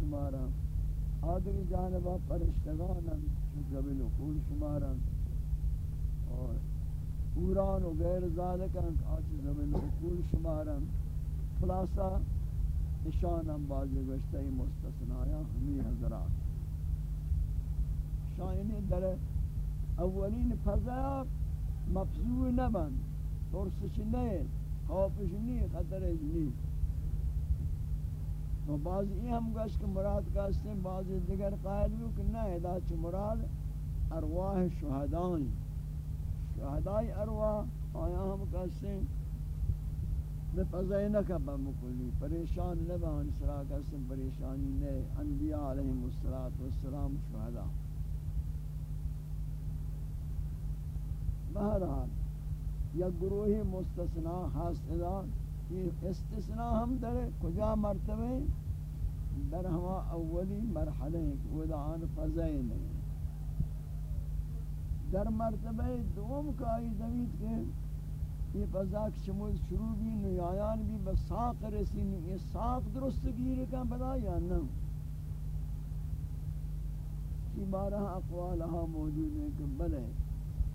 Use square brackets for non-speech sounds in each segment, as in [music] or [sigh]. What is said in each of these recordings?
شمارا آدھر جانبا پرشتگانا جبل نقول شمارا اور پوران و غیر ذالکا آچ زبل نقول شمارا خلاصہ اشانم بازی گشتہی مستثنایا ہمی حضرات. شاینی در اولین فضا مفضوع نبند. ترسش نہیں خوفش نہیں خطرش نہیں و بعض یہ ہم گوش کہ مراد کہتے ہیں بعض دیگر قائل بھی کہ نہ ادا چھ مراد ارواح شہدائیں شہدائی ارواح، آیا ہم کہتے ہیں میں فضائی نہ کبا مکلی پریشان نہ بہن سرا کہتے ہیں، پریشانی نے انبیاء علیہم السلام شہداء بہرحال یا گروہی مستثناء حاصلہ یہ استثناء ہم در کجا مرتبہ در ہما اولی مرحلہ ہیں وہ دعان فضائے نہیں در مرتبہ دوم کا آئی زمین کے یہ فضا شمول شروع بھی، نیایان بھی بساق رسین یہ ساق درست گیر کا بدا یا نہ؟ کی بارہ اقوالہا موجود ہیں کہ بلے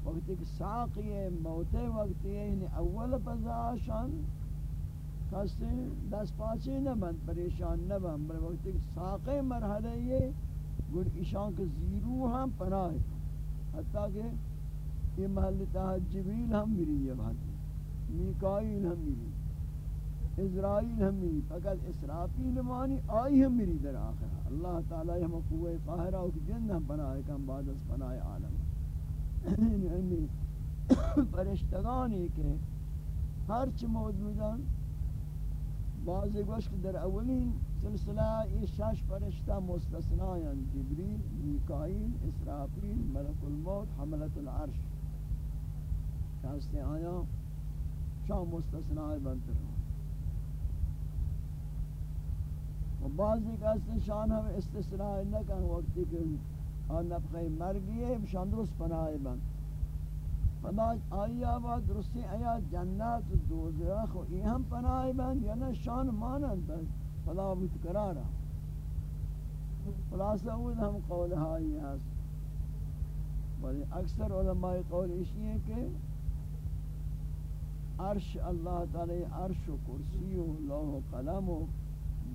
وقت ایک ساقی موت وقت یعنی اول پزاشان کسی دست پاچے نہ بند پریشان نہ بند بل وقت ایک ساقی مرحلہ یہ گل ایشان کے زیرو ہم پناہ حتیٰ کہ یہ محل تحت جبریل ہم مری یہ بات میکائیل ہم مری اسرائیل ہم مری فقط اسرافیل مانی آئی ہم مری در آخرہ۔ اللہ تعالی ہم قوہ قاہرہ و جن ہم پناہ کم بعد از پناہ عالم۔ یعنی فرشتگانی کے ہرچ موجودان بعضی گوشت در اولین سلسلہ یہ شش فرشتہ مستثنائن جبریل، میکائیل، اسرافیل، ملک الموت، حملت العرش. کہاستے آیا شام مستثنائی بنتے ہیں. و بعضی کہاستے شان ہم استثنائی نہ کہیں وقتی کہ آن نفخه مرگیه بشان درست پناه بند پناه آیا با درستی، آیا جنت و دوزخ و این هم پناه بند، یا نه شان مانند بند. فلا بود قرارا. خلاصه اول هم قول هایی هست. ولی اکثر علماء قول اشی ہے کہ عرش اللہ تعالی عرش و کرسی و لوح و قلم و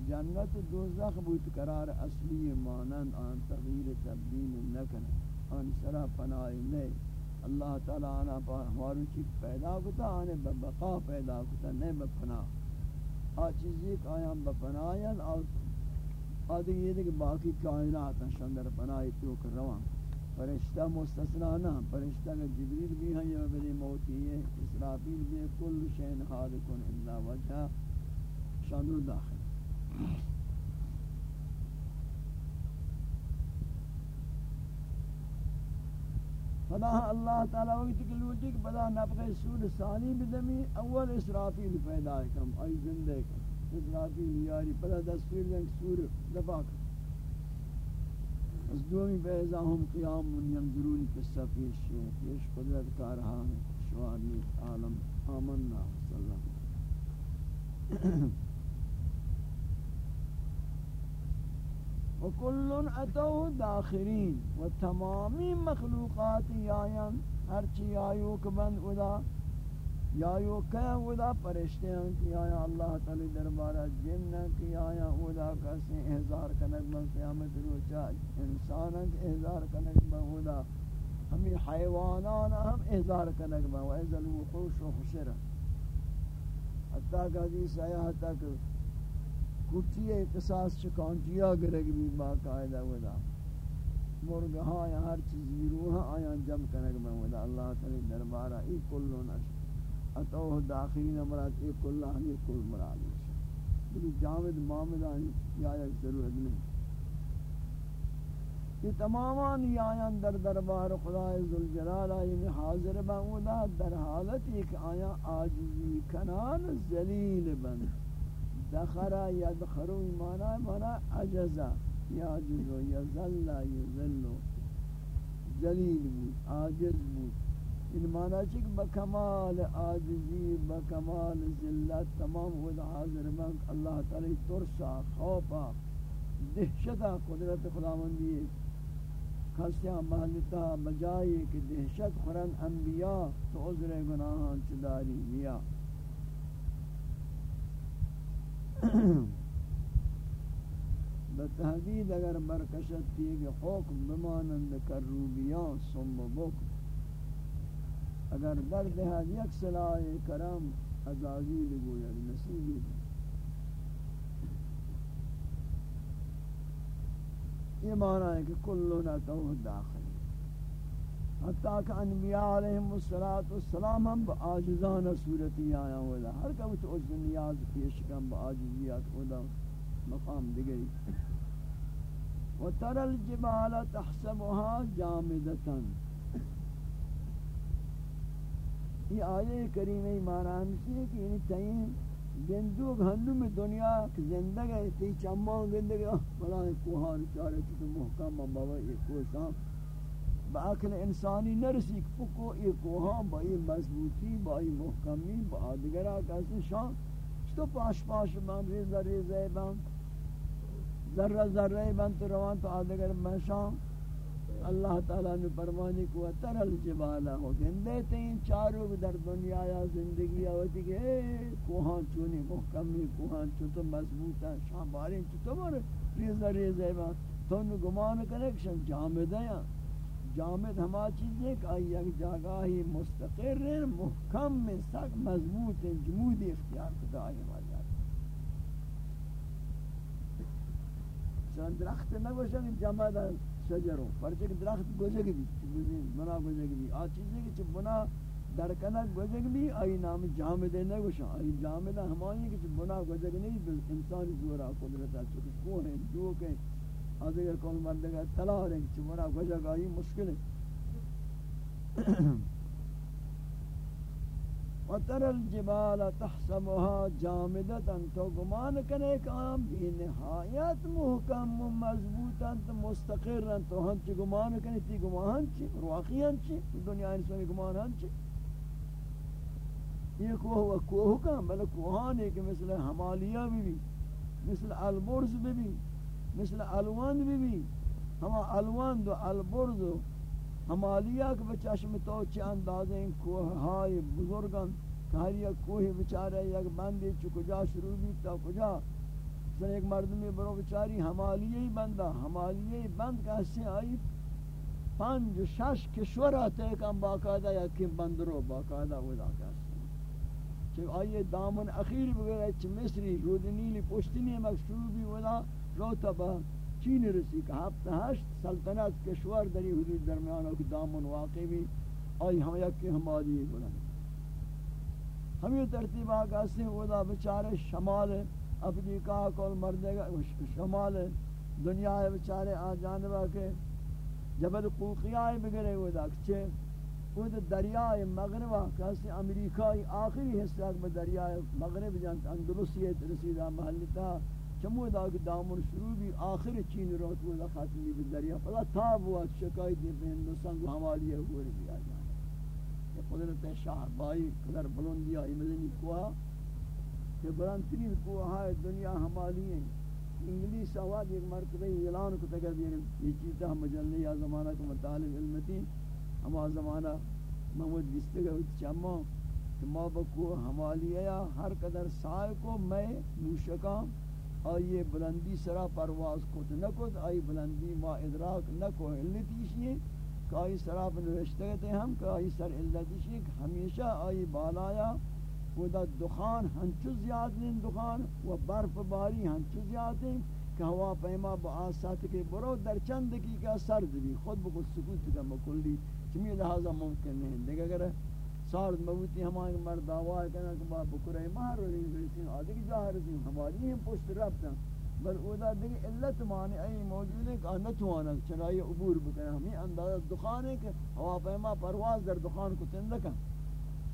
جنت دوزخ بود قرار اصلی مانند آن تغییر تبدیل نکن، آن سرا پناہ نہیں اللہ تعالی آنا ہمارو چیز پیدا کتا، آنے ببقا پیدا کتا نہیں بپناہ آ چیزی کہ آیا بپناہین آدھے یہ دیکھ باقی کائنات ہیں شندر پناہی تو روان فرشتہ مستثنہ نہ، فرشتہ کا جبریل بھی ہیں یہ بلی موتی ہے، اسرافیل بھی کل شین حالکن الا وجہ شندر داخل۔ فلا اللہ تعالی وقت کہ لوٹی کہ بلا نفخ سور ثانی بدمی، اول اسرافیل پیدا کم ای زندے کم۔ اسرافیل یاری پدا دستور لنگ سور دفاع کم۔ از دومی بیضا ہم قیام من ینظرون قصہ پیش پیش قدرت کا رہا ہے شوانی عالم آمنا صلی اللہ علیہ وسلم۔ وکلن اتو داخرین و تمامی مخلوقات یاین ہر چی آیو کہ بند ادا یایو کہ ادا پرشتے ہیں کہ آیا اللہ تعالی دربارہ جن کہ آیا ادا کسی احضار کنک من قیامت روچا انسان کہ احضار کنک من ادا ہمیں حیوانان ہم احضار کنک من و ازل وحوش و خشر حتی کہ حدیث آیا حتی کہ کٹی قصاص چکانٹیا گرگ بھی باقاعدہ ودا۔ مرغ ہاں یا ہر چیز روح ہاں آیا جم کنگ میں ودا۔ اللہ تعالی دربارہ ای کلون اتوہ داخلین مراد ای کلہ ہمی ہاں، کل مراد بلی جامد معاملہ یا یک ضرورت نہیں۔ یہ تمامان یایان در دربار خدای ذوالجلال یعنی حاضر بن در حالت ایک آیا عاجزی کنان ذلیل بند دخرا یدخرو مانا مانا عجزا. یعجزو یزلا یزلو ذلیل بود، عاجز بود. این مانا چک بکمال عاجزی بکمال ذلت تمام خود حاضر من، اللہ تعالی ترسا، خوفا دہشت قدرت خداوندی. خاصیاں، محلتا بجائی کہ دہشت خورن انبیاء تو عذر گناہاں چداری بیا [clears throat] بتحدید اگر برکشت تیگ حکم بمانند کروبیان سم بکم اگر درد ہے یک صلاح کرم عزازیل گوید نصیبی یہ معنی ہے کہ کلنا توہ داخل. حتیٰ کہ انبیاء علیہم السلام ہم با آجزان صورتی آیا ہوئے ہر کبھی تو اس نیاز پیش کم با آجزیات ہوئے مقام دیگری. وترى الجبال تحسبها جامدة یہ آیے کریمہ معنی ہے کہ یعنی تئیں گندو گھندو میں دنیا زندگی، تی چمان گندگی بلا کوہان چارے تو محکم بابا یہ کوساں باقل انسانی نرسی پکو یہ کوہان با یہ مضبوطی، با یہ محکمی، با دیگرہ کسی شان. چطور پاش پاش بان ریزہ ریزہ بان ذرہ ذرہ بنت روان تو آدگر آدھگر مشان اللہ تعالیٰ نے فرمانی کو ترل جبالا ہو گندے تین چاروں در دنیا یا زندگی آواتی کہ، اے کوہان چونی محکمی، کوہان چون تو مضبوطا شاہ بارین چون تو مر ریزہ ریزہ بات تو انہوں گمان کرنے کہ جامد ہیں۔ جامد ہما چیز ہے کہ آئی ایک جاگاہی مستقر محکم میں سک مضبوط ہیں جمودی اختیار کتا آئی ہماری چون درخت نگوشن، جمع دا شجرو پرچه که درخت گوزگ بی بنا گوزگ بی آ چیزی که چه بنا درکنک گوزگ بی آئی نام جامده نگوشن۔ آئی جامده ہمانی که چه بنا گوزگ نہیں انسان زورا قدرتا چکے کوہ ہیں جو کہ آدھگر کول مردگا تلا رہے چه بنا گوزگ آئی، مشکل ہے۔ [clears throat] وتر الجبال تحسبها جامدة، تو گمان کنے کہ آم بھی نہایت محکم و مضبوطا، تو مستقرا۔ تو ہم چی گمان کنے تی گمان چی؟ واقعا چی؟ دنیا انسانی گمان ہم چی؟ یہ کوہ و کوہ کا بلے کوہان ہے کہ مثل حمالیہ بھی بھی، مثل البرز بھی بھی۔ مثل الوان بھی بھی ہما الوان دو البرز ہمالیہ کے بچشم تو چی اندازیں کوہ ہائی بزرگان کہ ہر یک کوہ بچارے یک بندی چو کجا شروع بھی تا کجا. سن ایک مردمی برو بچاری ہمالیہ ہی بندہ ہمالیہ ہی بند کا حصے آئی پنج شش کشور آتے ہیں کم باقاعدہ یا کم بندرو باقاعدہ ودا کا چھ آئیے دامن اخیر بگرے چھ مصری رود نیلی پشتنی مکشروع بھی ودا روتا با چین رسی کہ ہفت ہشت سلطنت کشور دری حدود درمیانوں کی دامن واقع بھی آئی ہم یکی ہماری بلند ہم یہ ترتیب آگا سے ودا بچارے شمال افریقہ کول مردے گا شمال دنیا ہے بچارے آ جانبا کے جبل قوقیاء بگرے ودا کچھے وہ دریائے مغربہ کسی امریکای آخری حصہ میں دریائے مغرب جانت اندلسیت رسیدہ محلتا چمو دا دامن شروع بھی آخر چین روت وہ ختمی بھی دریا. پلا تاب ہوا شکایت دی پہ ہندوستان کو حوالی ہے ہوئے بھی آ جانا یہ قدرت شاہ بائی قدر بلندی آئی مدنی کوہا کہ بلند ترین کوہا ہے دنیا حوالی ہیں انگلیس آواد ایک مرتبہ اعلان کو تکر دیا یہ چیزا مجلے یا زمانہ کو مطالب علمتی ہما زمانہ محمود گستے گئے چمہ کہ ما بکو حوالی ہے ہر قدر سائے کو میں نوشکام آئیے بلندی سرا پرواز کت نکت آئی بلندی ما ادراک نکو علتیشی کہ آئی سرا پر نوشتے ہیں ہم، کہ آئی سر علتیشی کہ ہمیشہ آئی بالایا۔ وہ دا دخان ہنچو زیاد لیں دخان و برف باری ہنچو زیاد ہیں۔ کہ ہوا پیما با آسات کے برو در چند کی کا سرد بھی خود بخود سکوت کا مکلی۔ چمی لہذا ممکن نہیں۔ دیکھ اگر سارد مبوتی ہمارے مرد آوائی کہنا کہ باب بکرے مہر رو رہی رہی آدھے کی جاہر رہی ہماری ہم پشت رفتا بل اودا دیکھ علت معنی ای موجود ہے کہ نتوانا چنائی عبور بکنے ہمیں اندازہ دخان ہے کہ ہوا پیما پرواز در دخان کو تندکا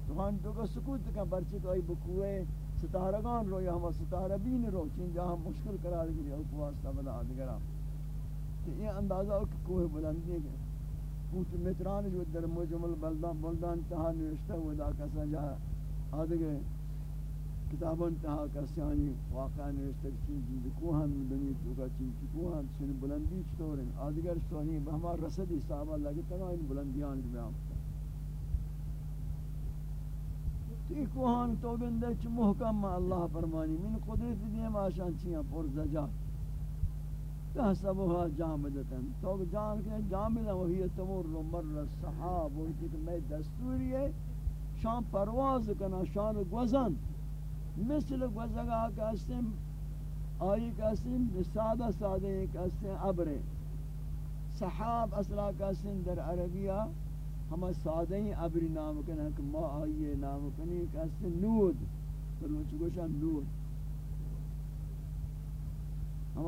دخان تو کا سکوت کا برچے تو ای بکوئے، ستارگان رو یا ہما ستارہ بین رو، چین جہاں مشکل قرار گری، او کو واسطہ بلا آدھگرہ کہ یہ اندازہ کہ کوہ بلندی ہے پوت متران جو در مجمل بلدان بلدان تہا نوشتہ ودا کسا جا آدھگے کتابان تہا کسانی واقعا نوشتر چیزی کوہن دنیا چوکا چیزی کوہن سن بلندی چطور ہیں؟ آدگر بہما رسدی صحابہ لگتا نا ان بلندیان بیان تو یہ کوہن تو بندے چھ محکم اللہ فرمانی۔ من قدرت دیم آشان چیاں پر زجات تحسبها جامدتن تو جان کے جامدہ وہی تمر مر الصحاب وہی کہ میں دستوری ہے. شان پرواز کنا، شان گوزن. مثل گوزگا کا کہستیں آئی کا کہستیں سادہ سادہ ایک کہستیں عبر صحاب اصلا کا کہستیں در عربیہ، ہم سادہ ہی عبری نام کنا کہ ما آئیے نام کنی کہستیں نود. پر وہ چکوشا نود. ہم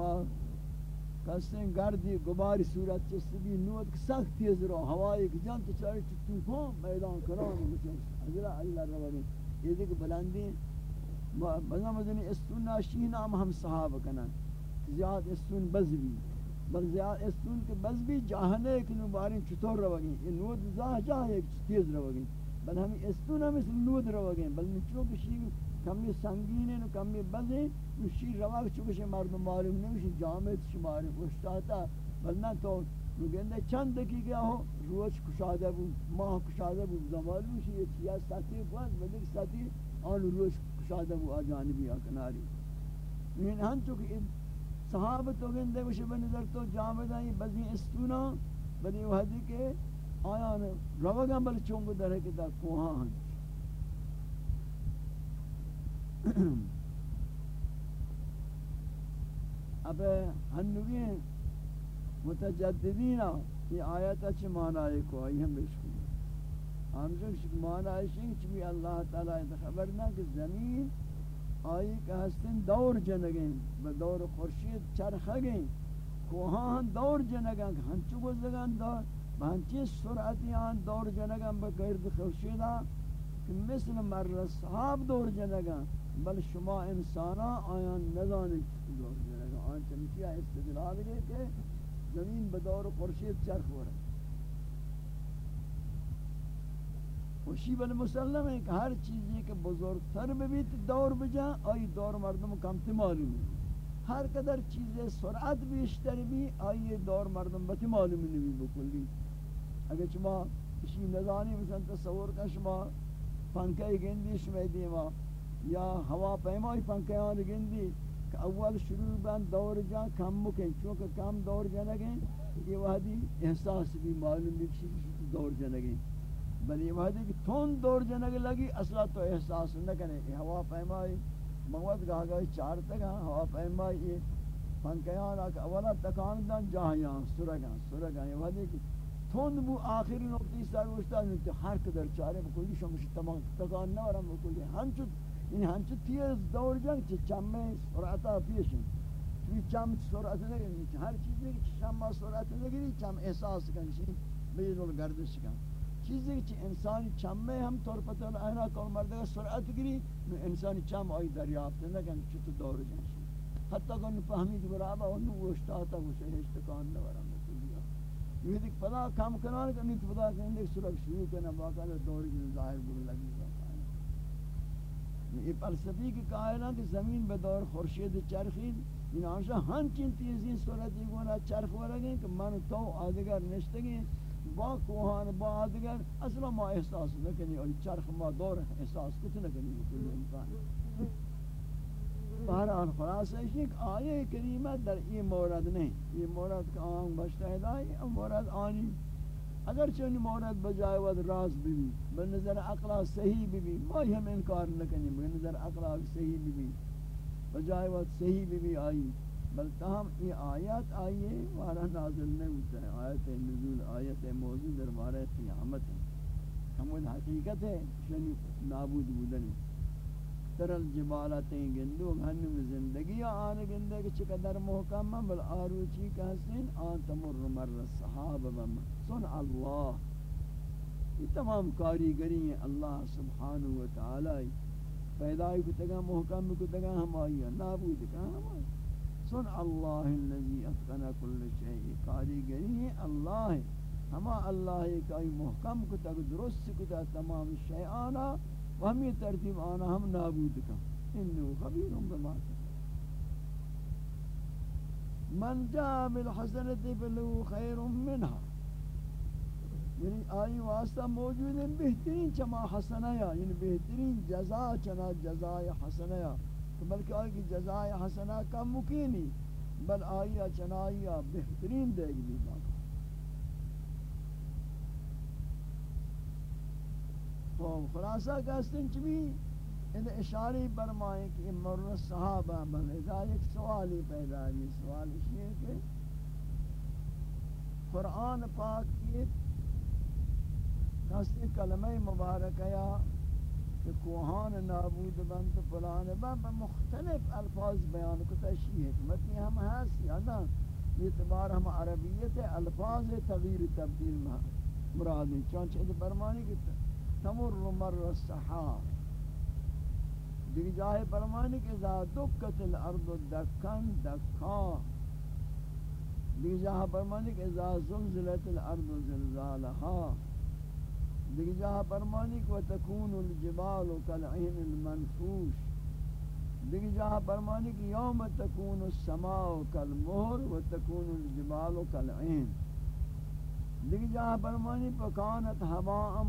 کہستیں گردی گباری صورت چست بھی نود سخت تیز رو. ہوائی کہ جان تو چاری طوفان میدان کران حضرت اللہ رو یہ دیکھ بلندی بنا مدنی استون ناشی نام ہم صحابہ کنن. زیاد استون بزوی. بل زیاد استون کے بزوی جاہنے کہ نبارین چطور روگیں یہ نود زاہ جاہ ایک تیز روگیں بل ہمیں استون ہم اس نود روگیں بل نچو کشی کمی سنگین ہے کمی بزیں نشی رواگ چکشی مردم معلوم نمیشی جامعت شماری اشتاتا بل نہ تو نگندے چند دکی گیا ہو روچ کشادہ بو ماہ کشادہ بو زمالو شی یہ چیز ساتھی بواد بدک ساتھی آن روچ شاید وہ اجانبی اکناری این ہن چونکہ صحابہ تو گندے وش بنظر تو جامدہ یہ بزی استونا، بدی وحدی کے آیا نے روگا بل چونگ در کے تا کوہاں ہن [clears throat] اب ہنوی متجددین یہ آیت اچھ معنی کو آئی ہم بشکو ہم جو معنی ہے کہ اللہ تعالی خبر نہ کہ زمین آئی کہ ہستن دور جنگیں بدور خورشید چرخ گئیں کوہاں دور جنگیں ہنچو گزگان دور بہنچی سرعتی آن دور جنگیں بگرد خورشیدہ کہ مثل مر صحاب دور جنگیں بل شما انسانا آیان نزانی دور جنگیں آن چمچی استدلال گئے کہ زمین بدور خورشید چرخ ہو رہا خوشی بل مسلم ہے کہ ہر چیزی کہ بزرگتر بھی دور بجا آئی دور مردم کم معلوم ہر قدر چیزیں سرعت بیشتر بھی آئی دور مردم بتی معلوم نہیں بکلی. اگر شما اسی نظانی مثلا تصور کا شما پنکہ گندی شما دیما یا ہوا پیمائی پنکیان گندی کہ اول شروع بند دور جا کم مکن چونکہ کم دور جنگیں یہ وحدی احساس بھی معلوم بھی کسی دور جنگیں بلی وحدی کہ تھون دور جنگ لگی اصلا تو احساس نہ کرے یہ ہوا پیمائی موت گاہ گئی چار تک ہوا پیمائی یہ پنکیان آکا اولا تکان دن جاہیاں سرگاں سرگاں یہ وحدی کہ تھون بو آخری نقطی سر وشتا ہر قدر چارے بکلی شمشی تمام تکان نہ ورم بکلی ہنچو یعنی ہنچو تیز دور جنگ چھ چمے سرعتا پیشن چوی چم سرعت نگری ہر چیز نگری چم سرعت نگری چم احساس کنشی بیدول گردش کن چیزی کہ انسانی چمے ہم طور پتہ اینا کول مرد سرعت گری نو انسانی چم آئی دریافت نہ کہ چت دور جنش حتی کہ فهمید برابا اون وشتا تا وہ ہیچ تکان نہ ورم یہ دیکھ پدا کام کنان کہ نہیں پدا کہ اندے سرک شروع کرنا واقعہ دور کی ظاہر بول لگی یہ فلسفی کی کائنات زمین به دور خورشید چرخید، این آنشا ہنچین تیزی صورتی گونا چرخ ورگیں کہ من تو آدگر نشتگی، با کوهان، با آدگر اصلا ما احساس نکنی اور یعنی چرخ ما دور احساس کچھ نکنی بکل انسان. بہرحال خلاص ہے کہ آیه کریمہ در این مورد نہیں یہ مورد کا آن بشتہد آئی مورد آنی اگر چونی مورد بجائے ود راز بھی بے نظر اقلا صحیح بھی ما ہم انکار نہ نکنی بے نظر اقلا صحیح بھی بجائے ود صحیح بھی آئی بل تاہم یہ آیات آئیے وارا نازل نہیں ہوتا ہے، آیت نزول، آیت موضوع در بارہ قیامت ہے۔ ہمود حقیقت ہے شنی نابود بودنی۔ ترل جبالتیں گندو گھنم زندگی آن گندے کہ چقدر محکم بل آروچی کا حسین آن تمر مر صحاب بم سن اللہ. یہ تمام کاریگری ہیں اللہ سبحانہ وتعالی پیدای کو تگا محکم کو تگا ہم آئیے نابود کا ہم آئیے سن اللہ الذي اتقن كل شيء کاریگری ہے اللہ ہما اللہ کا محکم کو تک درست کو تمام شیء آنا و ہم ترتیب آنا ہم نابود کا انه خبیر بما من جاء بالحسنة فله خير منها۔ یعنی آئی واسطہ موجود ہیں، بہترین چما حسنہ یا یعنی بہترین جزا چنا جزائے حسنہ یا۔ بلکہ آئی کی جزائے حسنہ کا مکینی بل آئی چنائی بہترین دے گی باقا تو خلاصہ کہستن چمی ان اشاری برمائیں کہ مر صحابہ بل اذا ایک سوالی پیدا ہے سوال اس لیے کہ قرآن پاک کی کسی کلمہ مبارک یا کہ کوہان نابود بند فلان بند مختلف الفاظ بیان کو تشریح حکمتی ہم ہست یا نا اعتبار ہم عربیت الفاظ تغییر تبدیل مرادی چونچہ ادھ برمانی کی تمر مر السحاب۔ دیکھ جاہے برمانی کی اذا دکت الارض دکن دکان۔ دیکھ جاہے برمانی کی اذا زلزلت الارض زلزالها دیکھ جہاں فرمانی کو تکون الجبال کالعین المنفوش۔ دیکھ جہاں فرمانی کی یوم تکون السماء کالمہر و تکون الجبال کالعین۔ دیکھ جہاں فرمانی پکانت ہواء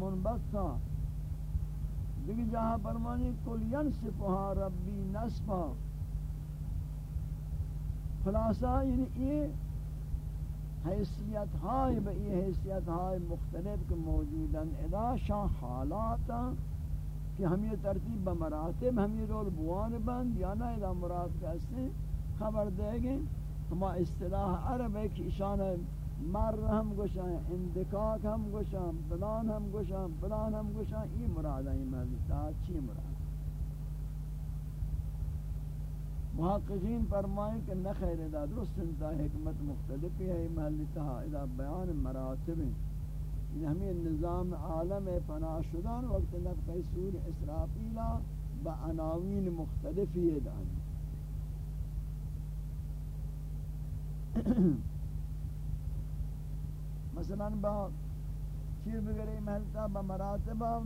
منبثا دیکھ جہاں فرمانی کل ینسفها ربی نصفا۔ خلاصہ یعنی یہ حیثیت ہائے بئی حیثیت ہائے مختلف کے موجوداً ادا شان حالات کہ ہم یہ ترتیب بمراتب ہم یہ رول بوان بند، یا نہ ادا مراد کہتے خبر دے گے ہما اصطلاح عرب ہے کہ اشان مر ہم گوشاں اندکاک ہم گوشاں بلان ہم گوشاں بلان ہم گوشاں یہ مراد ہے یہ مراد چی مراد محققین فرمائیں کہ نہ خیر ادا درست انتا حکمت مختلف ہے محل تہا ادا بیان مراتب ہیں۔ یعنی ہمیں نظام عالم پناہ شدان وقت نفق سور اسرافیلا با عناوین مختلفی دانی۔ مثلا با چیر بگرے محلتا با مراتبہ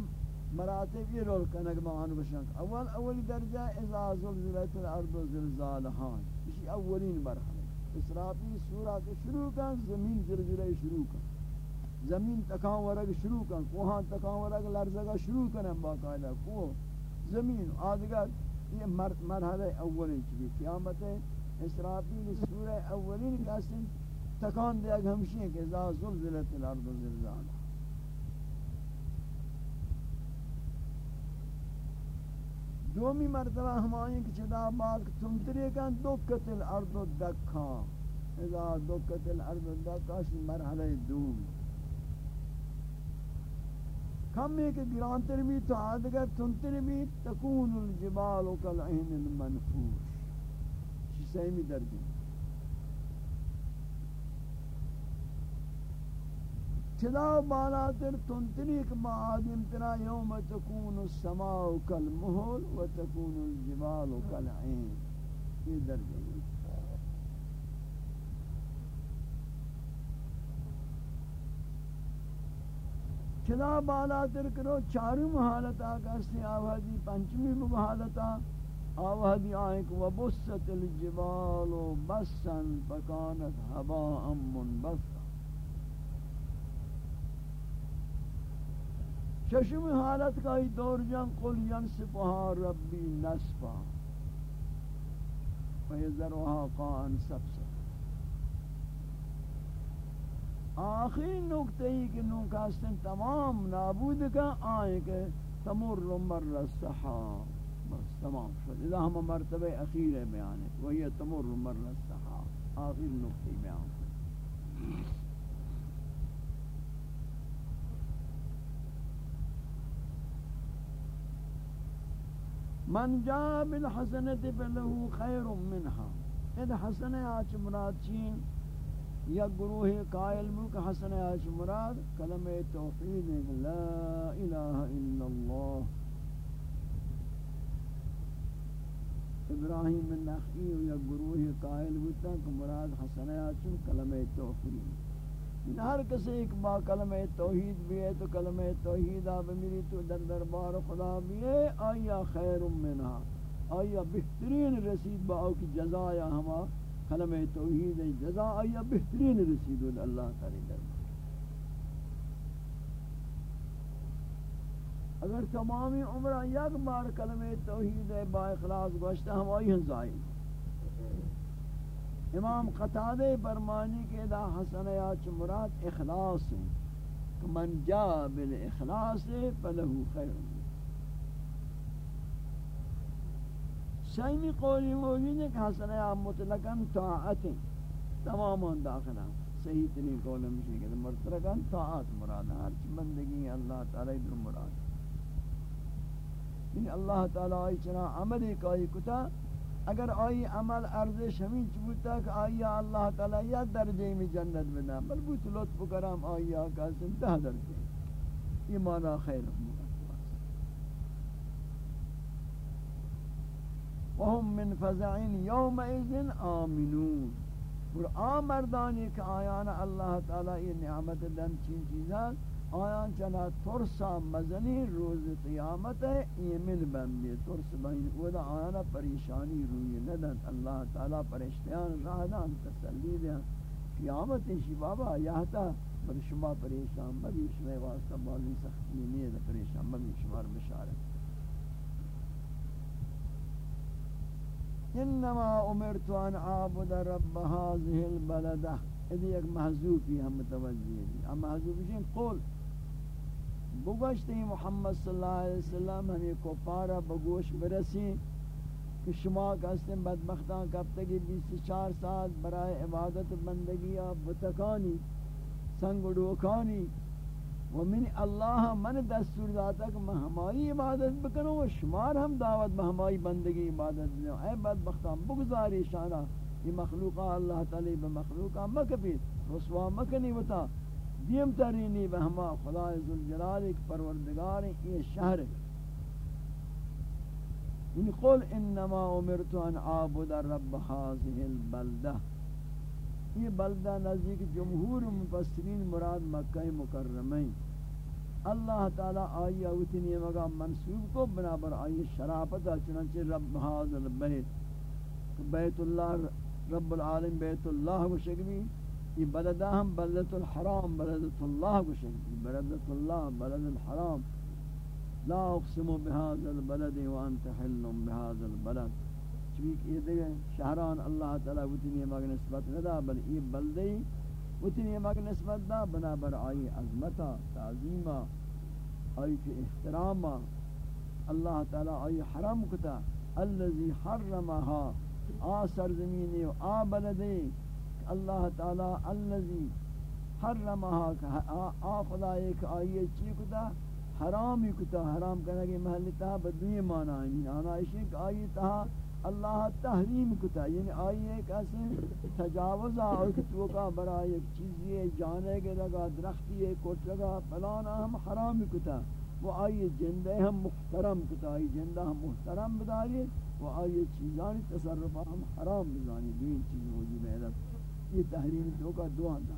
مراتب یہ رول کنگ مان بشن اول اول درجہ اذا زلزلت الارض زلزالها اسی اولین مرحلہ اسرافی سورہ کے شروع کن، زمین زلزلہ شروع کن. زمین تکان ورگ شروع کن، کوہان تکان ورگ لرزگا شروع کن باقاعدہ کو زمین، آدگر، یہ مرحلہ اولین چکی قیامت اسرافی سورہ اولین کسن تکان دیا ہمشی ہے کہ اذا زلزلت الارض زلزالها دومی مرتبہ ہم آئیں کہ چدا بعد تم ترے کن دکت الارض دکھا اذا دکت الارض دکھا شی مرحلہ دوم. کم ہے کہ گرانتر بھی تو آدگر تنتر بھی تکون الجبال کالعین المنفوش. شی سیمی درجہ چدا بالا تر تنتنی کہ معادم ترا یوم تکون السماء کالمہل و تکون الجبال کالعین۔ یہ درجہ چدا بالا تر کرو، چاروں محالتا کرسی آوہدی پنچمی محالتا آوہدی آئیک و بست الجبال بسن پکانت حباء منبث چشم حالت کا ہی دور جان، قل ینسفہا ربی نسفا فیذرہا قان سبسا آخری نکتے ہی کہ نوکاستن تمام نابود کا آئیں کہ تمر مر السحاب بس تمام شد۔ اذا ہم مرتبہ اخیر بیان ہے وہی تمر مر السحاب آخر نکتے بیان من جا بالحسنت فله خیر منها. اد حسنہ آچ مراد چین؟ یا گروہ قائل ملک حسنہ آچ مراد؟ کلمہ توحید لا الہ الا اللہ. ابراہیم النخعی یا گروہ قائل بوتا کہ مراد حسنہ آچ کلمہ توحید. ہر کسی ایک با کلمہ توحید بھی ہے، تو کلمہ توحید آپ میری تو در دربار خدا بھی ہے۔ آیا خیر منہا، آیا بہترین رسید با او کی جزا یا ہما کلمہ توحید جزا، آیا بہترین رسید اللہ تعالی دربار۔ اگر تمامی عمرہ یک بار کلمہ توحید با اخلاص گوشتا ہم آئی ہیں زائن امام قطادہ برمانی کے دا حسن یاچ مراد اخلاص ہے کہ من جا بالاخلاص فلہو خیر۔ سیمی قولی موجود ہے کہ حسن یا مطلقاً طاعت ہے تمام داخلہ صحیح تنی قول مشی کہ مطلقاً طاعت مراد ہے ہر بندگی اللہ تعالی در مراد ہے یعنی اللہ تعالی آئی چنا عملی کائی کتا اگر آئی عمل ارزش ہمیں چبوتا کہ آئی اللہ تعالی یا درجے میں جنت بنا بل بوت لطف کرام آئی آقا سن تہ درجے۔ یہ مانا خیر وهم من فزع يومئذ آمنون۔ اور آمردانی کہ آیانا اللہ تعالی یہ نعمت دن چین چیزات آیان چنا ترسا مزنی روز قیامت ہے ایمن بندی ترس بین اودا آیانا پریشانی روی ندن، اللہ تعالی پرشتیان راہ دان تسلی دیں قیامت شی بابا یہتا بر شما پریشان مبی شما واسطہ بالی سختی نہیں ہے، پریشان مبی شمار بشارت انما امرت ان اعبد رب هذه البلده ادی ایک محذوفی ہم متوجہ ہیں۔ اما محذوفی قول بگوشتی محمد صلی اللہ علیہ وسلم ہمیں کفارہ بگوش برسی کہ شما کہستیں بدبختان کب تکی بیس چار سال برای عبادت بندگی بتکانی، سنگ ڈوکانی، ومن اللہ من دستور داتا کہ میں ہماری عبادت بکنوں و شمار ہم دعوت میں ہماری بندگی عبادت بکنوں اے بدبختان بگزاری شانہ، یہ مخلوقہ اللہ تعالی بمخلوقہ مکفید رسوا مکنی بتا دیم ترینی بہما خدا ذوالجلال ایک پروردگار یہ شہر ان قل انما امرت ان اعبد رب هذه البلدہ۔ یہ بلدہ نزدیک جمہور مفسرین مراد مکہ مکرمہ اللہ تعالی آئی اوتنی مگا منصوب کو بنابر آئی شرافت، چنانچہ رب هذا البيت بیت اللہ، رب العالم بیت اللہ کو شکمی یہ بلدہ ہم بلدت الحرام، بلدت اللہ کو شکل بلدت اللہ بلد الحرام. لا اقسم بهذا البلد وانت حل بهذا البلد. چونکہ یہ دیکھیں شہران اللہ تعالی وتنی مگ نسبت ندا، بل یہ بلدی وتنی مگ نسبت دا، بنا بر آئی عظمتا تعظیما آئی کے احتراما اللہ تعالی آئی حرام کتا. الذي حرمها، آ سرزمینی و آ بلدی. اللہ تعالی الذی حرمها آ خدا ایک آئیے چی کتا؟ حرامی کتا، حرام کرنے کے محل تہا بدوی مانا ہے۔ یعنی آنا اسی کہ آئی تہا اللہ تحریم کتا یعنی آئی ایک ایسے تجاوز آئی کتو کا برا ایک چیزی ہے جانے کے لگا، درختی ہے کوٹ لگا پلانا ہم حرام کتا۔ وہ آئی جندے ہم محترم کتا آئی جندہ ہم محترم بداری وہ آئی چیزانی تصرفہ ہم حرام بدانی دوین چیز موجود ہے یہ تحریم دو کا دو آتا۔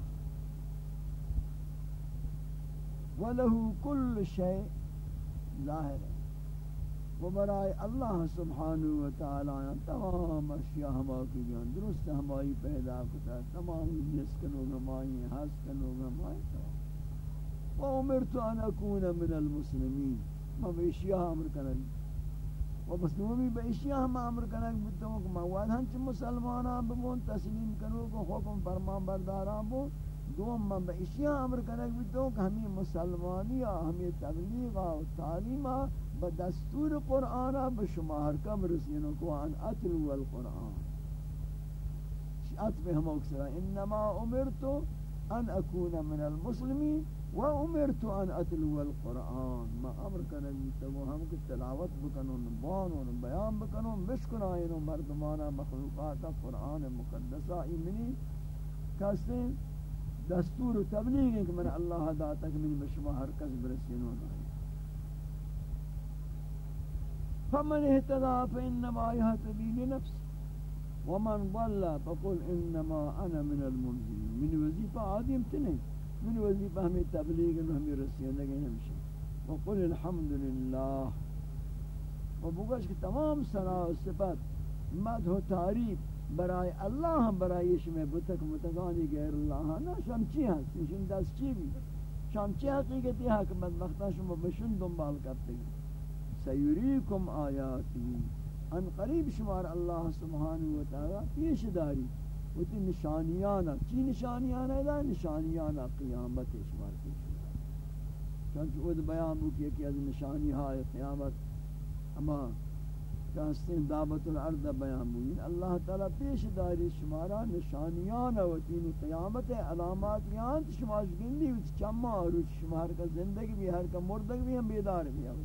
وَلَهُ كُلُّ شَيْءٍ ظاہر ہے وہ برائے اللہ سبحانہ وتعالی تمام اشیاء ہما کی جان، درست ہمائی پیدا کتا تمام جس کنو گمائی حس کنو گمائی وَأُمِرْتُ أَنْ أَكُونَ مِنَ الْمُسْلِمِينَ۔ میں بیشیاء امر کرنی و بس نومی به اشیاء ہم امر کنک بودتا ہوں کہ مواد ہنچ مسلمانان بمون، تسلیم کنو کو حکم فرمان برداران بو دوم من به اشیاء امر کنک بودتا ہوں کہ ہمیں مسلمانی ہمیں تبلیغ و تعلیم با دستور قرآن بشما حرکم رسینو کو ان اتلو القرآن۔ اتبه ہم اکسرا انما امرتو ان اکون من المسلمین۔ و امرت ان اتلو القرآن. ما امر کنگی تو ہم کی تلاوت بکنون بانون، بیان بکنون مشکنائن و مردمانا مخلوقات قرآن مقدسہ. ایمنی کہتے دستور و تبلیغ ہے کہ من اللہ داتا کہ من بشما ہر کس برسینون فمن اهتدى فإنما يهتدي لنفسه ومن ضل فقل إنما أنا من المنزلين من وظيفة عادي امتنين من وظیفہ ہمیں تبلیغ و ہمیں رسیندگی ہمشہ وقل الحمدللہ و بگوش کہ تمام سنا و صفت، مدح و تعریف برای اللہ ہم برای اشمہ بتک متگانی غیر اللہ نا شمچی ہستی شم دست چی بھی شمچی حقیقتی حق بدبختہ شما بشن دنبال کرتے گی سیوریکم آیاتی. ان قریب شمار اللہ سبحانہ وتعالی پیش داری وہ تی چی نشانیانا ہے نشانیانا قیامت شمار پیش داری چونچہ وہ بیان بکی ہے کہ از نشانی ہائے قیامت اما کہستیں دعوت الارض بیان بکی اللہ تعالی پیش داری شمارا نشانیانا و تین قیامت علامات یہاں شمار گندی چمہ روچ شمار کا زندگی بھی ہر کا مردگ بھی ہم بیدار بھی ہوئی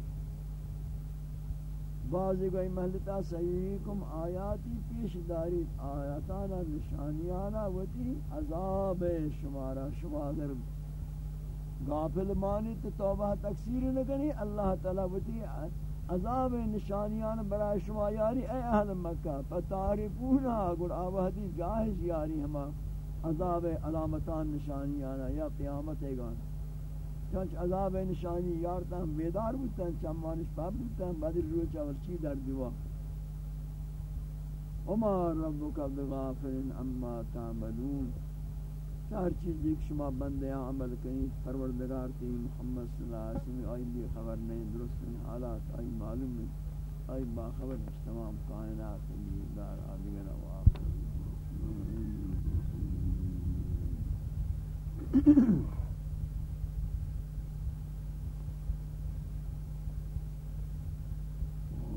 بعضی گوئی محلتا سیریکم آیاتی پیش داری آیاتانا، نشانیانا، وتی عذاب شمارا. شما اگر غافل مانی تو توبہ تکثیر نکنی، اللہ تعالی وتی عذاب نشانیان برای شما یاری، اے اہل مکہ، فتعرفونا، اگر آوہدی جاہش یاری ہما، عذاب علامتان، نشانیانا یا قیامت ایگانا چنچ عذاب نشانی یارتا ہم بیدار بودتا چمانش پاپ بودتا ہیں بدر روچ چی در دیوا اما ربک بغافل اما تعملون ہر چیز ایک شما بندیاں عمل کہیں پروردگار کی محمد صلی اللہ علیہ وسلم آئی بھی خبر نہیں درست نہیں حالات آئی معلوم نہیں آئی باخبر تمام کائنات بھی دار آدگر و آخر ولتعلم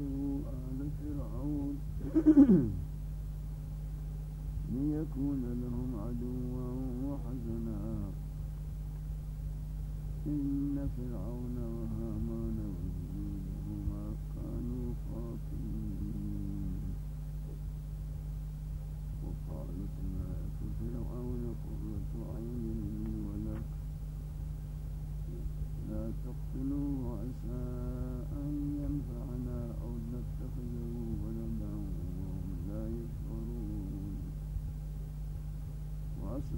آل فرعون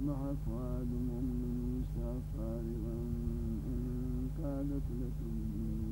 أصبح فؤاد أم موسى فارغا إن كادت لتبدي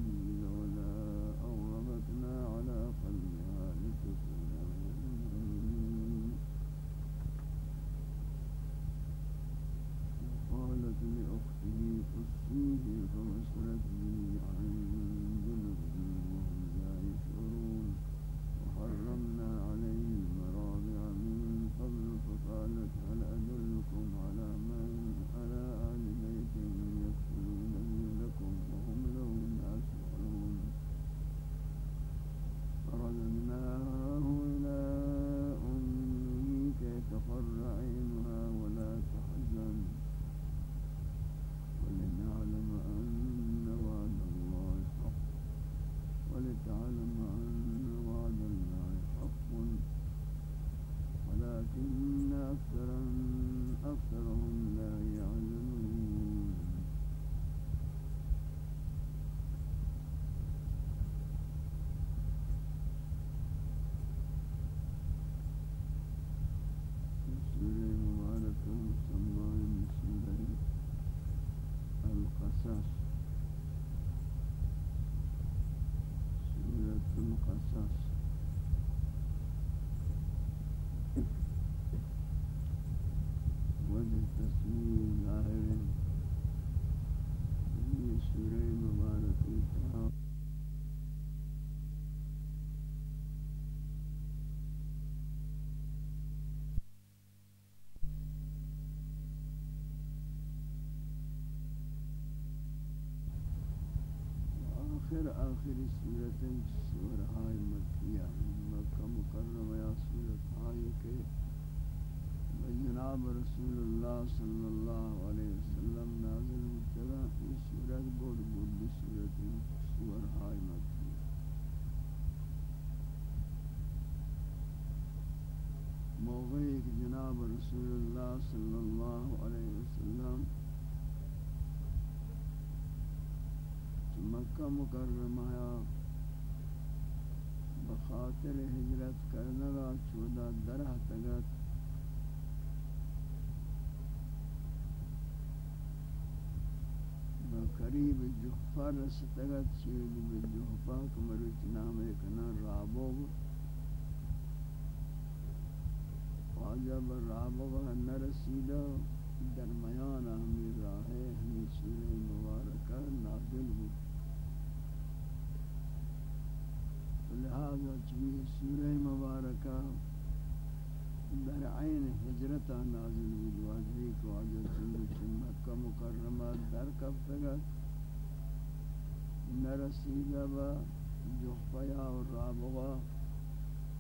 آخری صورت سورہ مکیہ، مکہ مکرمہ یا صورت آئی کہ جناب رسول اللہ صلی اللہ علیہ وسلم نازل متبع یہ صورت بود بود صورت سورہ مکیہ۔ موقع ایک جناب رسول اللہ صلی اللہ علیہ وسلم مکہ مکرمہ بخاطر ہجرت کرنے کا چودہ درہ تگت قریب جحفہ رستگت چیز بجحفہ کمروچ نام ایک نام رابو واجب رابو نرسیدہ درمیان ہمیں راہ ہمیں سورہ مبارکہ نازل بود لہذا چوی سورہ مبارکہ در عین ہجرت نازل بود. واجبی کو آجا چند چند مکہ مکرمہ در کب تگت نرسیدہ با جحفیہ و رابغہ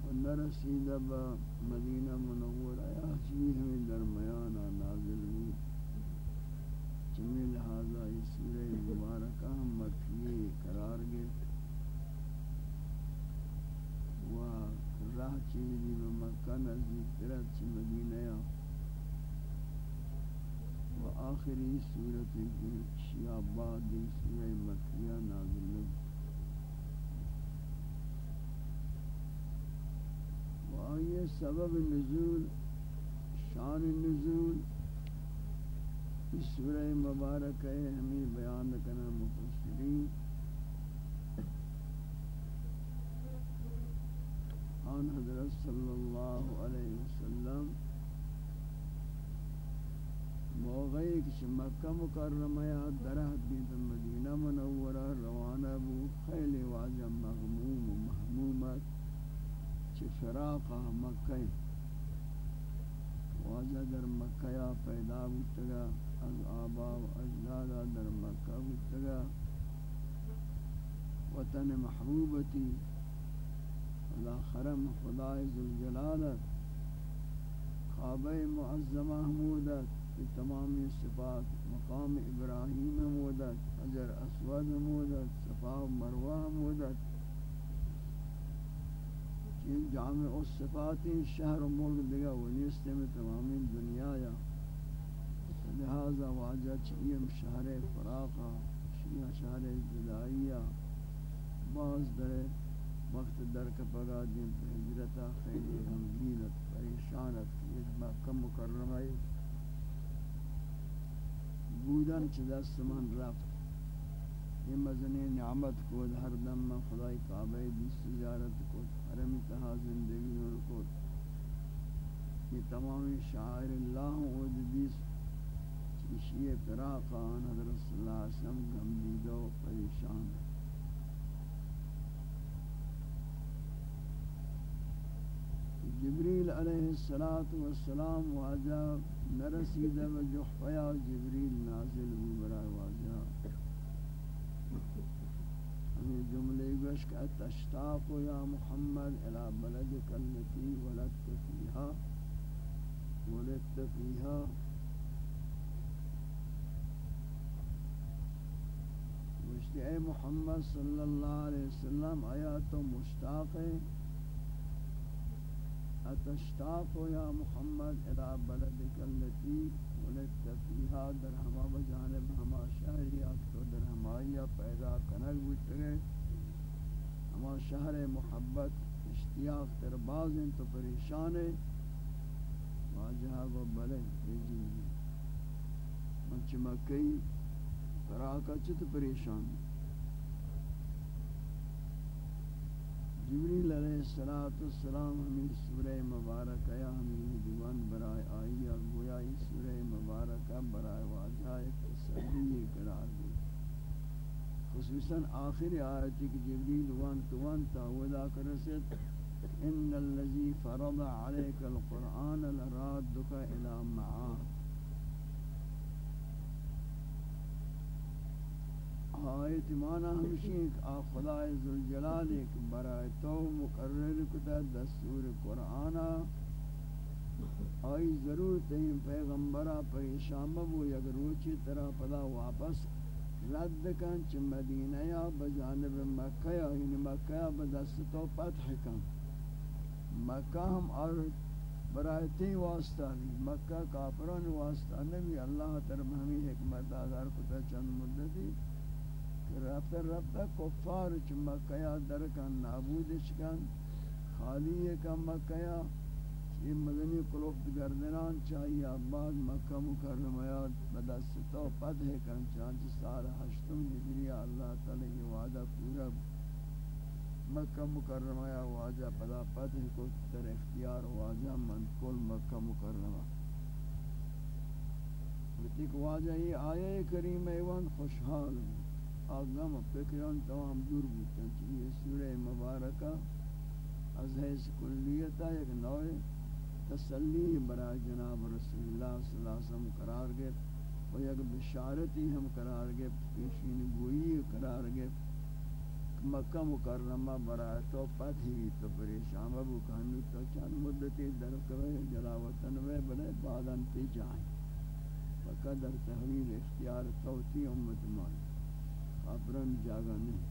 و نرسیدہ با مدینہ منورہ یا چوی ہمیں درمیان نازل بود. چمی لہذا یہ سورہ مبارکہ مکیہ قرار گئے و راہ چیزی و مکہ نزدیک ترت چی مدینہ یا و آخری صورت شیعہ بعد سورہ مکیہ نازل ہوئی و آئیے سبب نزول شان نزول اس سورہ مبارک ہے، ہمیں بیان کرنا مفسرین آن حضرت صلی اللہ علیہ وسلم موقعی کش مکہ مکرمہ یا درہ دیت مدینہ منورہ روانہ بو خیل واجہ مغموم و محمومت چھ فراقہ مکہ واجہ در مکہ یا پیدا بودتگا، از آبا و اجدادا در مکہ بودتگا. وطن محبوبتی خدا خرم خدای ذوالجلالت خوابہ معظمہ حمودت کی تمامی صفات مقام ابراہیم حمودت حجر اسود حمودت صفا و مروہ حمودت کہ جامع الصفات شہر و ملک دگا ونیست میں تمامی دنیا یا. لہذا واجہ چیم شہر فراقہ شیعہ شہر جدائیہ باز در وقت در کا پگا دین ہجرتا خیلی غمگینت پریشانت، یہ مکہ مکرمہ بودن چ دست من رفت۔ یہ مزنی نعمت کو ہر دم میں خدای کعبہ دی زیارت کو حرم تہا زندگی اور کو یہ تمام شاعر اللہ و دیس شیعہ فراقان حضرت صلی اللہ علیہ وسلم غمگین و پریشان ہے جبریل علیہ الصلات والسلام واجہ نرسید و جحفیا جبریل نازل ہو برائے واجہ۔ ہمیں جملے گوش کہ تشتاق یا محمد الى بلدک التي ولدت فيها ولدت فيها گوشتی اے محمد صلی اللہ علیہ وسلم آیا تو مشتاق ہے۔ اتشتاق یا محمد الى بلدک اللتی ولدت فیہا در ہما بجانب ہما شہری اکتو در ہمائی پیدا کنگ بودتے ہما شہر محبت اشتیاق تر بازن تو پریشان ہے واجہا گو بلے بیجی منچ مکی فراقا چت پریشان جبریل علیہ السلام ہمیں سورہ مبارکہ یا ہمیں دیوان برائے آئی یا گویا اس سورہ مبارکہ برائے واجہ ایک تسلی قرار دی۔ خصوصاً آخر آیتی کہ جبریل وان توان تاودا کرسد ان الذي فرض عليك القرآن لرادك الى معاد آیت مانا ہمشین کہ خدای ذوالجلال ایک برائے تو مقرر کتا دستور قرآن آئی ضرور تہیم پیغمبرہ پریشان بو یک روچی طرح پدا واپس رد کن چھ مدینہ یا بجانب مکہ یا یعنی مکہ یا بدست تو پتح کن مکہ ہم اور برائے تی واسطہ بھی مکہ کافران واسطہ نبی اللہ ترم ہمیں حکمت آدھار کتا چند مدتی رفتہ رفتہ کفار چ مکہ درکن نابود شکن خالی کا مکہ یہ مدنی قلوب گردنان چاہیے بعد مکہ مکرمہ بدست تو پد کن چانچ سال ہشتم ہجری اللہ تعالی یہ وعدہ پورا مکہ مکرمہ واجہ پدا پد کو تر اختیار واجہ من کل مکہ مکرمہ. وتیک واجہ یہ آیے کریم ایوان خوشحال ہے آگم فکران تمام دور بودتن چیئے سورہ مبارکہ از حیث کلیتا ایک نوع تسلی برای جناب رسول اللہ صلی اللہ علیہ وسلم قرار گئے و یک بشارتی ہم قرار گئے، پیشین گوئی قرار گئے، مکہ مکرمہ برای تو پتھی تو پریشان ابو کہنو تو چند مدتی در کرے جلاوطن میں بلے بعدن پی جائیں۔ مکہ در تحویل اختیار توتی امت مالی۔ ابرن جاگا نہیں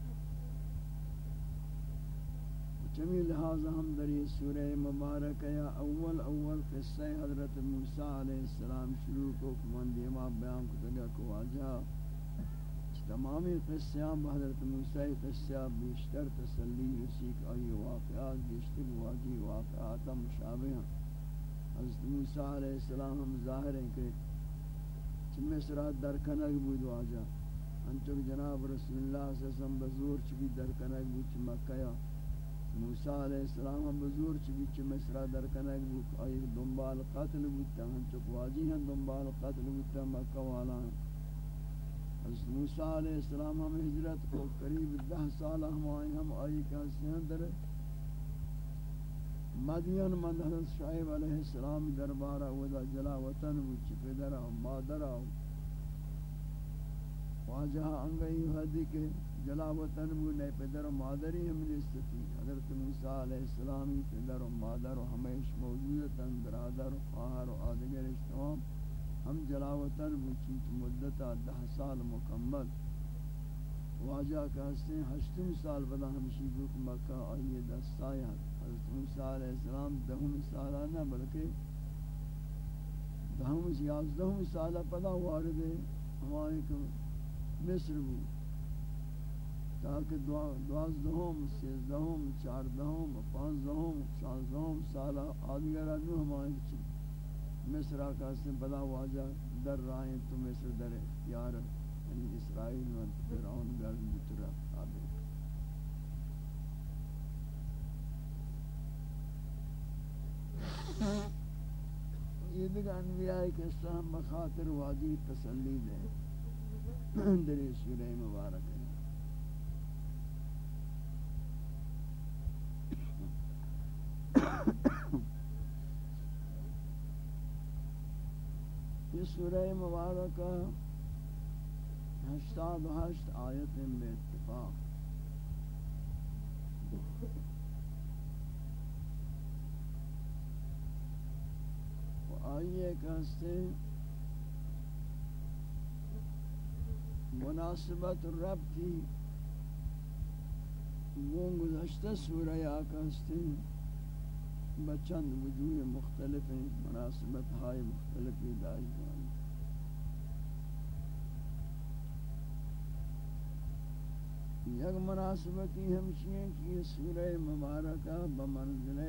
چمی لحاظ ہم در یہ سورہ مبارک یا اول اول قصہ حضرت موسیٰ علیہ السلام شروع کو کمان دیما بیان کو تگا کو آجا تمامی قصیاں حضرت موسیٰ قصیاں بیشتر تسلی رسیق آئی واقعات، بیشتر واجی واقعات مشابہ ہیں حضرت موسیٰ علیہ السلام ہم ظاہر ہیں کہ چمی سرات درکنگ بود واجہ۔ انچو جناب رسول اللہ صلی اللہ علیہ وسلم بزور چبی در کنک بود چی مکہ موسیٰ علیہ السلام ہم بزور چبی چی مصرہ در کنک بود، آئی دنبال قتل بودتا انچو واجی ہیں دنبال قتل بودتا مکہ والا ہیں حضرت موسیٰ علیہ السلام ہم حجرت کو قریب دہ سال ہم آئی ہم آئی کہ ہیں در مدین من حضرت شعیب علیہ السلام دربارہ ودا جلا وطن بود چی پدرہ مادرہ واجہ انگئی حدی کے جلا وطن بو نے پدر و مادری ہم نستی حضرت موسیٰ علیہ السلامی پدر و مادر و ہمیش موجودتاً برادر و خواہر و آدگر اشتوام ہم جلا وطن بو چیچ مدتا دہ سال مکمل۔ واجہ کہستے ہیں ہشتم سال بدا ہمشی بک مکہ آئیے دستایا حضرت موسیٰ علیہ السلام دہم سالہ نہ بلکہ دہم یازدہم سالہ پدا وارد ہے ہمارے مصر بود تاکہ دوازدہم سیزدہم چاردہم پانزدہم شانزدہم سالہ آدھگرہ نو ہمائیں چی مصر آکا سے بلا واجہ، در رائیں تو مصر در اختیار یعنی اسرائیل و فرعون گرد بطرہ۔ آبے یہ دیکھ انبیاء کے سہم بخاطر واجی تسلی دے در سورہ مبارک ہے یہ سورہ مبارک ہشتاد ہشت آیت میں اتفاق آئیے کہستے ہیں مناسبت ربطی وہ گزشتہ سورہ آقا بچند وجوہ مختلف ہیں، مناسبت ہائی مختلف دائی یک مناسبتی ہمشی ہیں کہ یہ سورہ مبارکہ بمنزل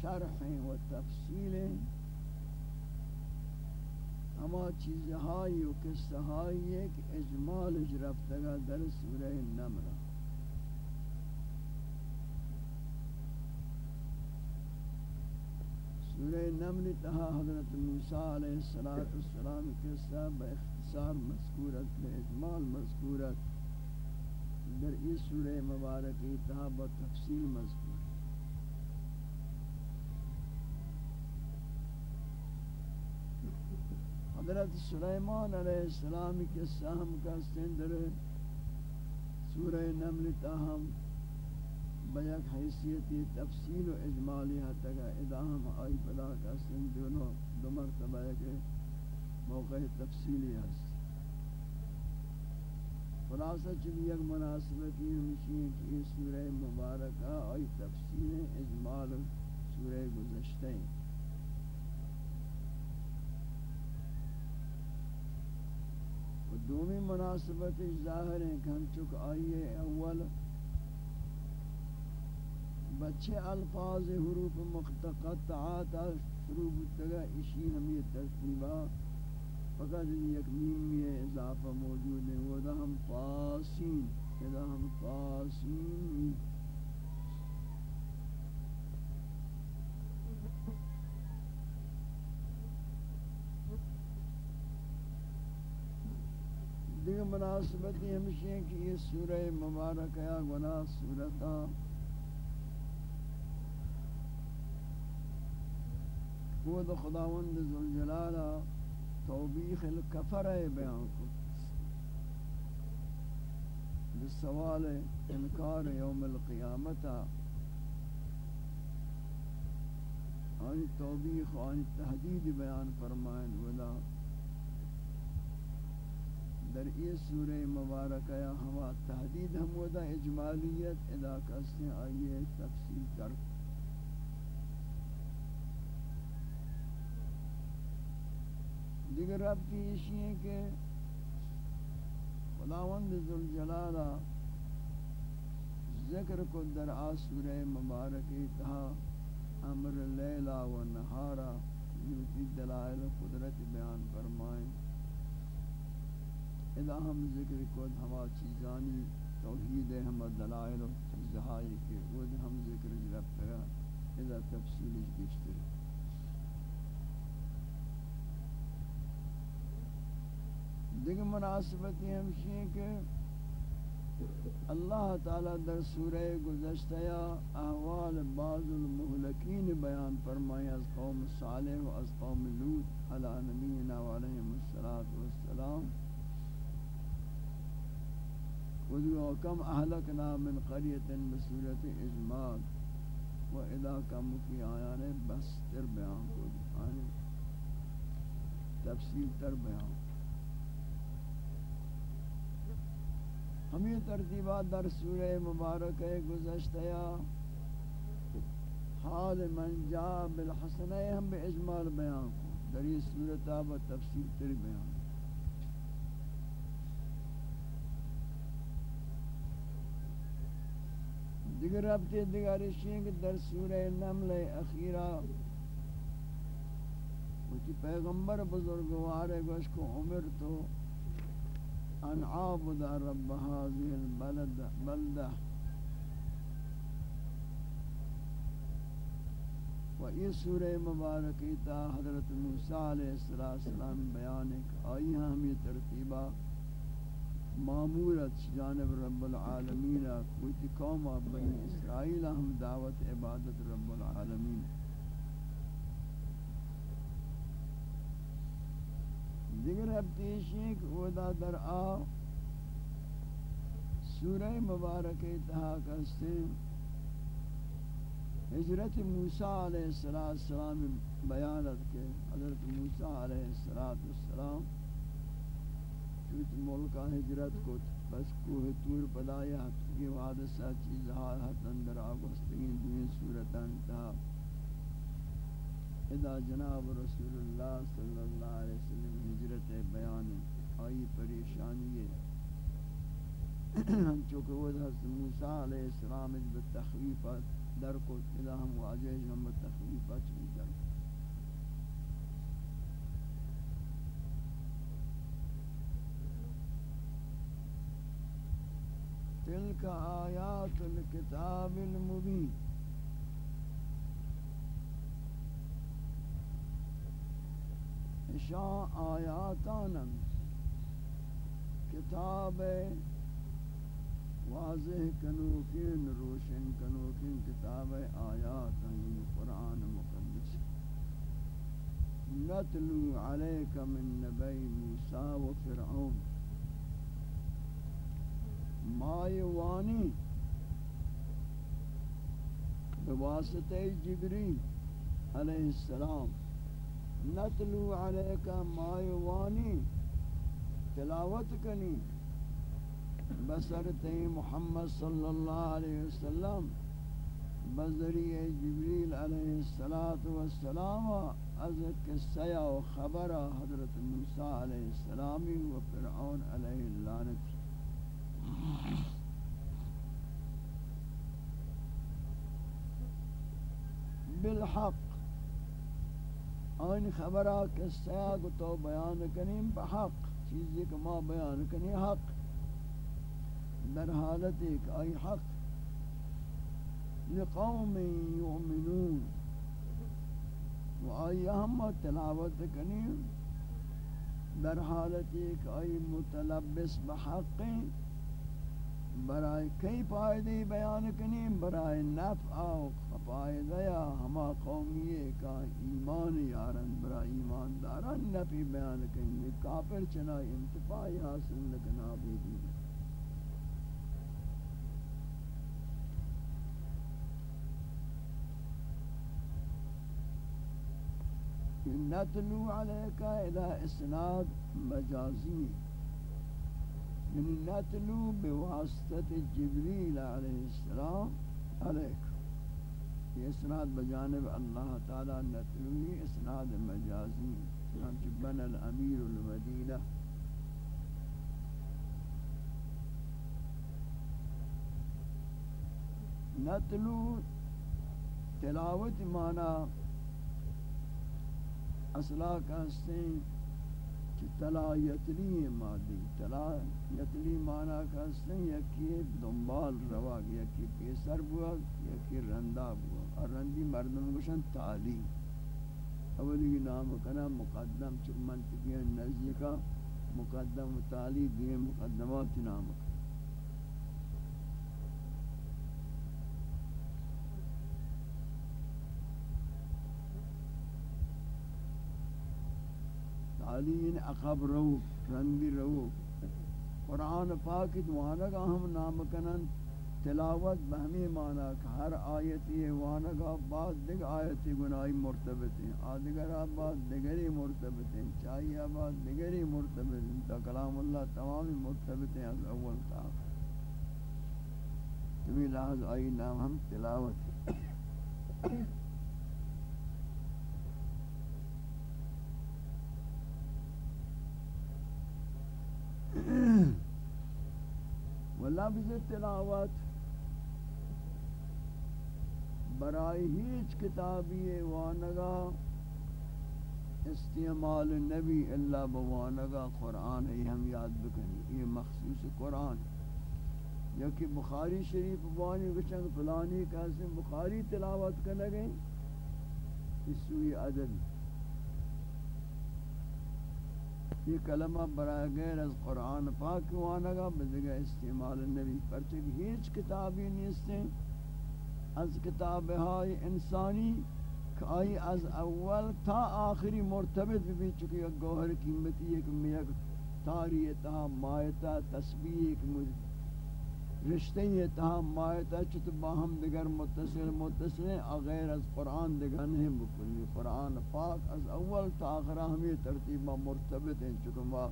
شرح و تفصیل ہما چیزہائی و قصہائی ایک اجمال جرفتگا در سورہ نمرہ سورہ نمل تہا حضرت موسیٰ علیہ السلام قصہ با اختصار مذکورت با اجمال مذکورت. در این سورہ مبارک اتحا با تفصیل مذکور حضرت سلیمان علیہ السلام کے سہم کا سندر سورہ نمل تاہم بیک حیثیتی تفصیل و اجمالی حتی ادا ہم آئی پدا کا سندر دو مرتبہ کے موقع تفصیلی ہے خلاصہ چلی یک مناسبتی ہمشی ہے کہ یہ سورہ مبارکہ آئی تفسیر اجمال سورہ گزشتہ ہیں۔ دومی مناسبت ظاہر ہیں کہ ہم چک آئیے اول بچے الفاظ حروف مقتقطعات شروع بتگا اسی ہم یہ ترتیبہ فقط یک میم یہ اضافہ موجود ہے۔ وہ دا ہم فاسین ادا ہم فاسین دیگر مناسبتی ہمشہ ہے کہ یہ سورہ مبارک یا گناہ سورتا خود خداوند ذوالجلالہ توبیخ الکفر بیان کو سوال انکار یوم القیامت آنی توبیخ و آنی تحدید بیان فرمائن ودا در ای سورہ مبارکہ یا ہوا تحدید ہم ودا اجمالیت ادا کرتے آئیے تفصیل کرتے دیگر رب کی اسی ہے کہ خداوند ذوالجلالہ ذکر کو در آسور مبارکی تہا امر لیلہ و نہارا یوتی دلائل قدرت بیان فرمائیں۔ اذا ہم ذکر کو ہما چیزانی توحید ہم دلائل و چیزہائی کے وہ ہم ذکر رب اذا تفصیل بیشتر. دیکھ مناسبتی ہمشی کہ اللہ تعالی در سورہ گزشتہ یا احوال بعض المہلکین بیان فرمائی از قوم صالح و از قوم لوت علی نبینا و علیہم السلام وذو کم اہلکنا من قریت بصورت اجمال. و اذا کم کی بس تر بیان کو آنے یعنی تفصیل تر بیان. ہمیں ترتیبات در سورہ مبارک گزشتہ یا حال من جا بالحسنہ ہم بے اجمال بیان کو در یہ صورتہ با تفصیل تر بیان. دیگر ربطے دیگر اشیاء کہ در سورہ نمل اخیرہ وہ پیغمبر بزرگوار گوش کو عمر تو ان عابد رب هذه البلد بلدة و یہ سورہ مبارکی تا حضرت موسیٰ علیہ السلام بیان ایک آئی ہم یہ ترتیبہ معمورت جانب رب العالمین کوئی قوم بنی اسرائیل ہم دعوت عبادت رب العالمین. دیگر اب تیشی کہ اودا در آ، سورہ مبارک اتحا کرتے حجرت موسیٰ علیہ السلام بیانت کے حضرت موسیٰ علیہ السلام چوت ملکہ ہجرت کو بس کوہ تور پدایا یہ حادثہ چیز حالت اندر آگوستگین دوین صورتان تا ادا جناب رسول اللہ صلی اللہ علیہ وسلم ہجرت بیان آئی پریشانی ہے۔ چونکہ وہ حضرت موسیٰ علیہ السلام بالتخویفات در کو ادا ہم واجہ ہم بالتخویفات چلی در کو تلك آيات الكتاب المبين. اشاء آیاتانا کتاب واضح کنوکین، روشن کنوکین کتاب آیات ہیں یعنی قرآن مقدس. نتلو علیک من نبی موسیٰ و فرعون. مایوانی. بواسطہ جبریل علیہ السلام. نتلو علیکہ مایوانی. تلاوت کنی. بسرت محمد صلی اللہ علیہ وسلم. بذریع جبریل علیہ السلام از قصہ و خبر حضرت موسیٰ علیہ السلامی و فرعون علیہ اللعنتی بالحق. آن خبرہ قصہ کو تو بیان کنیم بحق چیزی کہ ما بیان کنی حق. در حالت ایک آئی حق، لقوم یؤمنون. و آئی ہم تلاوت کنیم. در حالت ایک آئی متلبس بحق برائے کئی فائدے بیان کنیم، برائے نفع و فائدہ یا ہما قومی کا ایمان یارن، برائے ایمان دارن نفع بیان کنیم کافر چنا انتفاعی حاصل لکنا بھی دینا نتلو علیکہ الہ اسناد مجازی. یعنی نتلو بواسطت جبریل علیہ السلام یہ اسناد بجانب اللہ تعالی نتلوی اسناد مجازی چنانچہ بن الامیر المدینہ. نتلو تلاوت معنی أصلا کا تلا یتلی مادی تلا یتلی مانا کہتے ہیں یکی دنبال روا یکی پیسر بوا یکی رندہ بوا۔ اور رندی مردم گوشن تالی۔ اولی نام کنا مقدم چک منطقی نزدی کا مقدم تالی دیئے مقدمات نام کنا۔ علی عقب رو رندی رو۔ قرآن پاک دوانگا ہم نام کنن تلاوت بہمی مانا کہ ہر آیتی وانگا بعد دیکھ آیتی گناہی مرتبت ہیں آدھگر آباد دیگری مرتبت ہیں چاہی آباد دیگری مرتبت ہیں۔ تا کلام اللہ تمامی مرتبت ہیں از اول تا۔ تمہیں لحظ آئی نام ہم تلاوت و لفظ تلاوت برای هیچ کتابی وانگا استعمال نبی اللہ بوانگا قرآن ہی ہم یاد بکنی، یہ مخصوص قرآن۔ یا کہ بخاری شریف بوانی کچھنگ فلانی کہتے بخاری تلاوت کرنے گئے اس سوئی عدد۔ یہ کلمہ برای غیر از قرآن پاک وانگا بزگا استعمال نبی پرچک ہیچ کتابی نیستیں از کتاب کتابهای انسانی کہ آئی از اول تا آخری مرتبط بھی چکی ایک گوھر قیمتی ایک میک تاریتہ مایتا، تسبیح، ایک رشتے یہ تہا مایتا چت باہم دیگر متصل متصل غیر از قرآن دیگر نہیں بکلی قرآن پاک از اول تا آخرہ ہمیں ترتیبہ مرتبط ہیں چکہ ما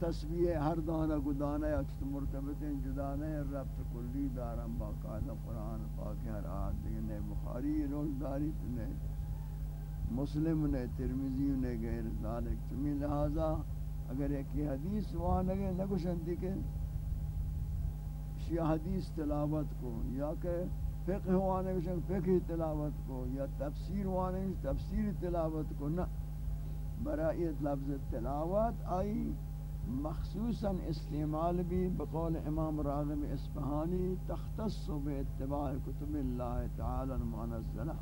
تسبیح ہر دانہ کو دانہ اکت مرتبط ہیں، جدا نہیں، ربط کلی دارم باقاعدہ قرآن پاک ہر آت نے بخاری روز داری نے مسلم نے ترمیزی نے غیر ذالک. چمی لہذا اگر ایک حدیث وہاں نگے نگوشن دی کہ شیعہ حدیث تلاوت کو یا کہ فقہ وانے کشن فقہ تلاوت کو یا تفسیر وانے تفسیر تلاوت کو نہ برائیت لفظ تلاوت آئی مخصوصا استعمال بھی بقول امام راغب اسفہانی تختص بے اتباع کتب اللہ تعالی المنزلہ.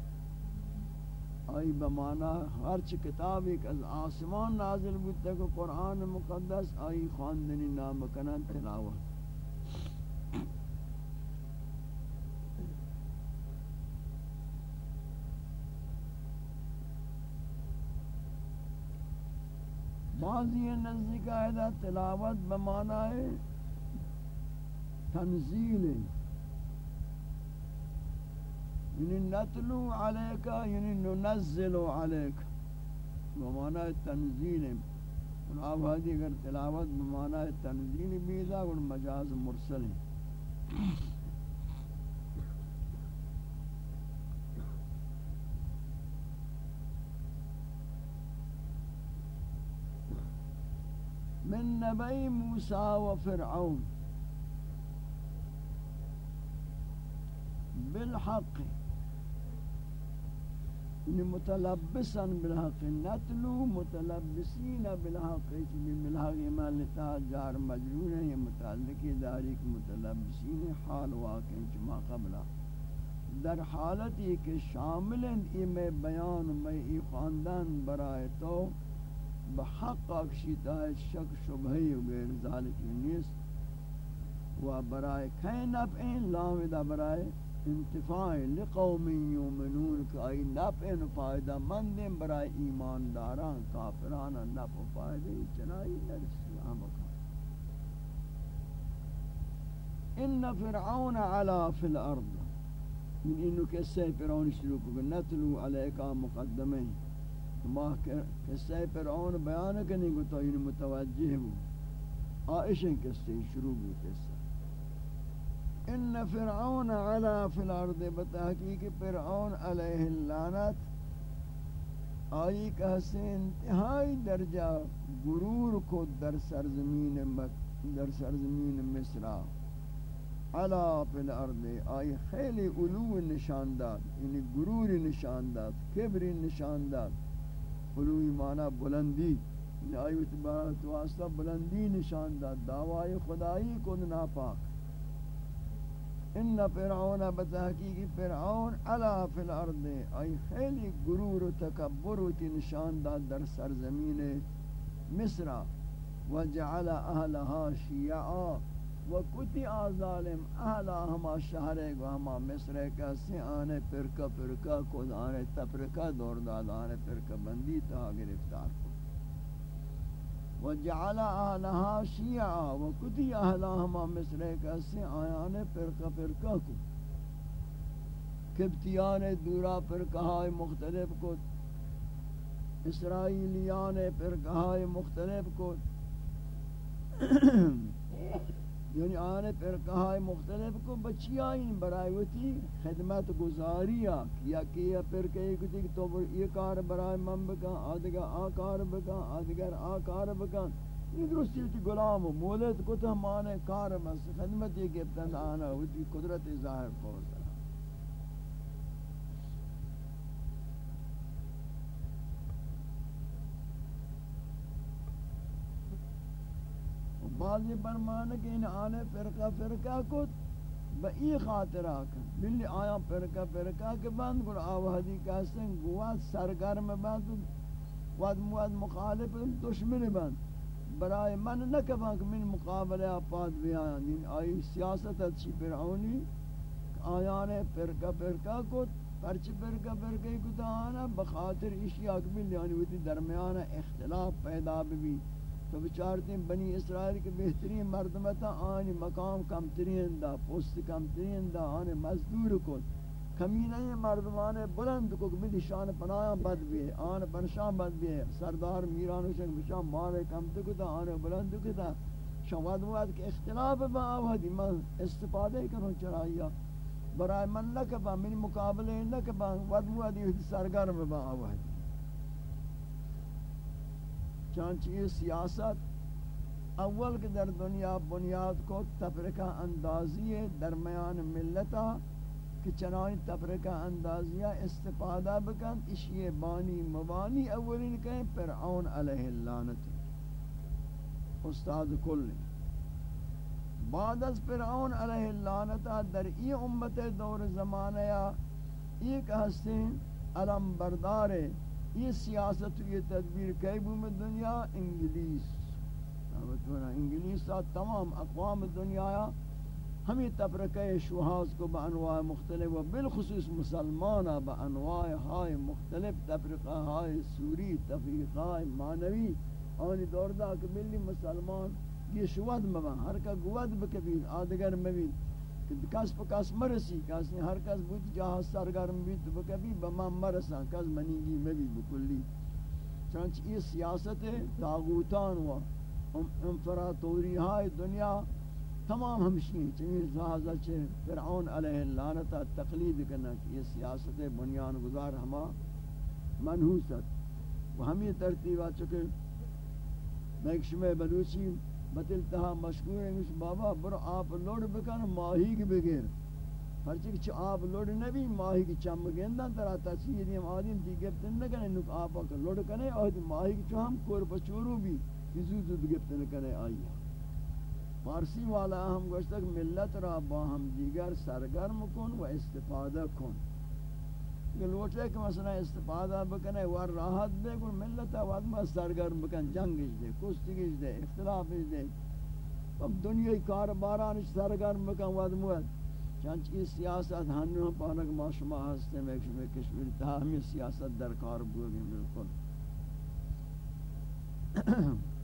آئی بمانا ہرچ کتاب ایک از آسمان نازل بودتا کہ قرآن مقدس، آئی خواندنی نام کنن تلاوت. بعضی نزدیک آئیدہ تلاوت بمعنی تنزیل۔ یعنی نتلو علیکا یعنی ننزل علیکا بمعنی تنزیل۔ اور آپ حدی اگر تلاوت بمعنی تنزیل بیزا اور مجاز مرسل ہے۔ من نبی موسی و فرعون. بالحق. یعنی متلبسا بالحق. نتلو متلبسین بالحق. چلی بالحق مالتا جار مجرور ہے یہ متعلقی داری متلبسین حال واقع چما قبلہ در حالت یہ کہ شامل ہیں میں بیان میں ای خاندان برائے تو. بحق اکشیتا ہے شک شبہی و غیر ذالک نیست. و برائے کئی نفعین لاویدہ برائے انتفاع لقوم یومنون کہ آئی نفعین فائدہ مندیں برائے ایمان داران کافران نفع فائدہ چنائی نرسلام کا. ان فرعون علا فی الارض. من انو کسے فرعون شروع کو نتلو علیکا مقدمیں ما قصہ فرعون بیان کرنے کو تو ان متوجہ ہو آئشن قصے شروع بھی قصہ۔ ان فرعون علا فی الارض بتحقیق فرعون علیہ اللعنت۔ آئی کہ سے انتہائی درجہ غرور کو در سرزمین در سرزمین مصرہ علا فی الارض آئی خیلی علو نشان داد یعنی غرور نشان داد کبر نشان داد علوی معنی بلندی آیت بارت واسطہ بلندی نشان دا دعوی خدایی کو ناپاک. ان فرعون بتحقیق فرعون علا فی الارض، ای خیلی غرور و تکبر و نشان دا در سرزمین مصر وجعل اهلها شیعا. و کتی آظالم اہلا ہما شہر گو ہما مصر کسی آنے پرکا پرکا کود آنے تپرکا دور داد آنے پرکا بندی تا گرفتار کو و جعل اہلها شیعا و کتی اہلا ہما مصر کسی آنے پرکا پرکا کو کبتیان دورا پرکہائی مختلف کو اسرائیلیان پرکہائی مختلف کو [clears throat] یعنی آنے پر کہا مختلف کو بچی آئیں برائے ہوتی خدمت گزاریا کیا کیا پر کہے کہ تو یہ کار برائے من بکن آدھگا آکار بکن آدھگر آکار بکن. یہ درستی ہوتی گلام و مولد کو تو ہمانے کار بس خدمت یہ کہ آنا ہوتی قدرت ظاہر کو بعضی برمان کہ ان آنے فرقہ فرقہ کو بئی خاطر آکن۔ بلی آیا فرقہ فرقہ کے بند گر آوہدی کہستن گواد سرگرم بند واد مواد مخالف دشمن بند برای من نکبان کہ من مقابلہ آپاد بھی آیان یعنی دین آئی سیاست اچھی فرعونی آیانے فرقہ فرقہ کو پرچ فرقہ فرقہ کو آنا بخاطر اشیاء کبھی یعنی وہ درمیان اختلاف پیدا بھی۔ تو بچارتے بنی اسرائیل کے بہترین مردمتا آنی مقام کم ترین دا پوست کم ترین دا، آنی مزدور کو کمینہ مردمان بلند کو بھی شان پناہ بد بھی ہے، آن پنشان بد بھی سردار میران شک بشان مال کم تو کتا آن بلند کتا۔ شواد مواد کے اختلاف با آوہدی من استفادہ کروں چرائیا برای من لکبا من مقابلے لکبا ود موادی سرگرم با آوہدی چانچہ یہ سیاست، اول کے در دنیا بنیاد کو تفرقہ اندازی درمیان ملتا کہ چنانی تفرقہ اندازیہ استفادہ بکن اشیئے بانی مبانی اولین کہیں فرعون علیہ اللانت استاد کل۔ بعد از فرعون علیہ اللانت در ای امت دور زمانہ یا ایک ہستیں علم بردار یہ سیاست یہ تدبیر کئی بوم دنیا انگلیس۔ ہاں، انگلیس تمام اقوام دنیا ہمیں تفرقہ شوہاز کو بانواع مختلف و بالخصوص مسلمانہ بانواع ہائے مختلف تفرقہ ہائے سوری، تفریقہ مانوی آنی دور دا کہ ملی مسلمان یہ شواد مبا، ہر کا گواد بکبیر، آدگر مبین۔ کہ کس پا کس مرسی، کس نے ہر کس بود جہاں سرگرم بیت بکبی بما مرسا کس منیگی مبی بکلی۔ چنانچہ یہ سیاست تاغوتان و امپراتوری ہائے دنیا تمام ہمشی ہیں چنین زہازہ چھے فرعون علیہ اللعنتا تقلید کرنا کہ یہ سیاست بنیان گزار ہما منحوست۔ و ہم یہ ترتیب آچکے میں ایک شمع بلوچی بطلتہا مشکور ہیں کہ بابا، برو آپ لوڑ بکن، ماہی کی بگیر۔ پرچہ کہ آپ لوڑ نبی، ماہی کی چم گیندہ ترہ تصویر دیم آدم دی گفتن نکنے نک آپا کا لوڑ کنے اور ماہی کی چو ہم کور پچورو بھی کسی زود گفتن کنے آئی۔ فارسی والا ہم گوشتک ملت را با ہم دیگر سرگرم کن و استفادہ کن۔ لوٹے کہ مثلا استفادہ بکنے ور راحت دے، کن ملت آواد میں سرگرم بکن، جنگ جنگش دے کستگش دے، اختلاف اختلافش دے۔ اب دنیا کار باران سرگرم بکن واد موت چنچ کی سیاست ہنو پانک ما شما ہستے میں شما کشمیر تا ہمیں سیاست درکار بوگی بالکل۔ [clears throat]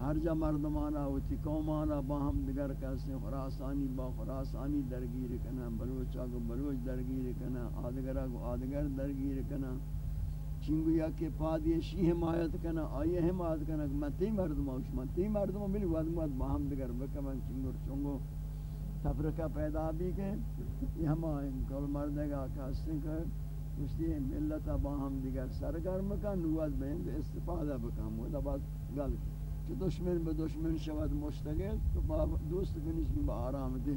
ہر جا مردمانا ہوتی، قومانا با ہم دگر کسی خراسانی، با خراسانی درگیر کنا بلوچا کو بلوچ درگیر کنا آدگرہ کو آدگر درگیر کنا، چنگو یا کے پادی شی حمایت کنا آئی حمایت کنا، کہ میں تی مردم آوش میں تی مردم آوش ملی وادمات با دگر بکمن چنگو چنگو تفرقہ پیدا بھی کہ یہ ہم آئین کل مردگا کہستیں کہ مشتی ملتا با ہم دگر سرگرم کن، نواد بہن، استفادہ بکن، وہ دا گل کی کہ دشمن به دشمن شود مشتغل تو با دوست بنشین با آرام دے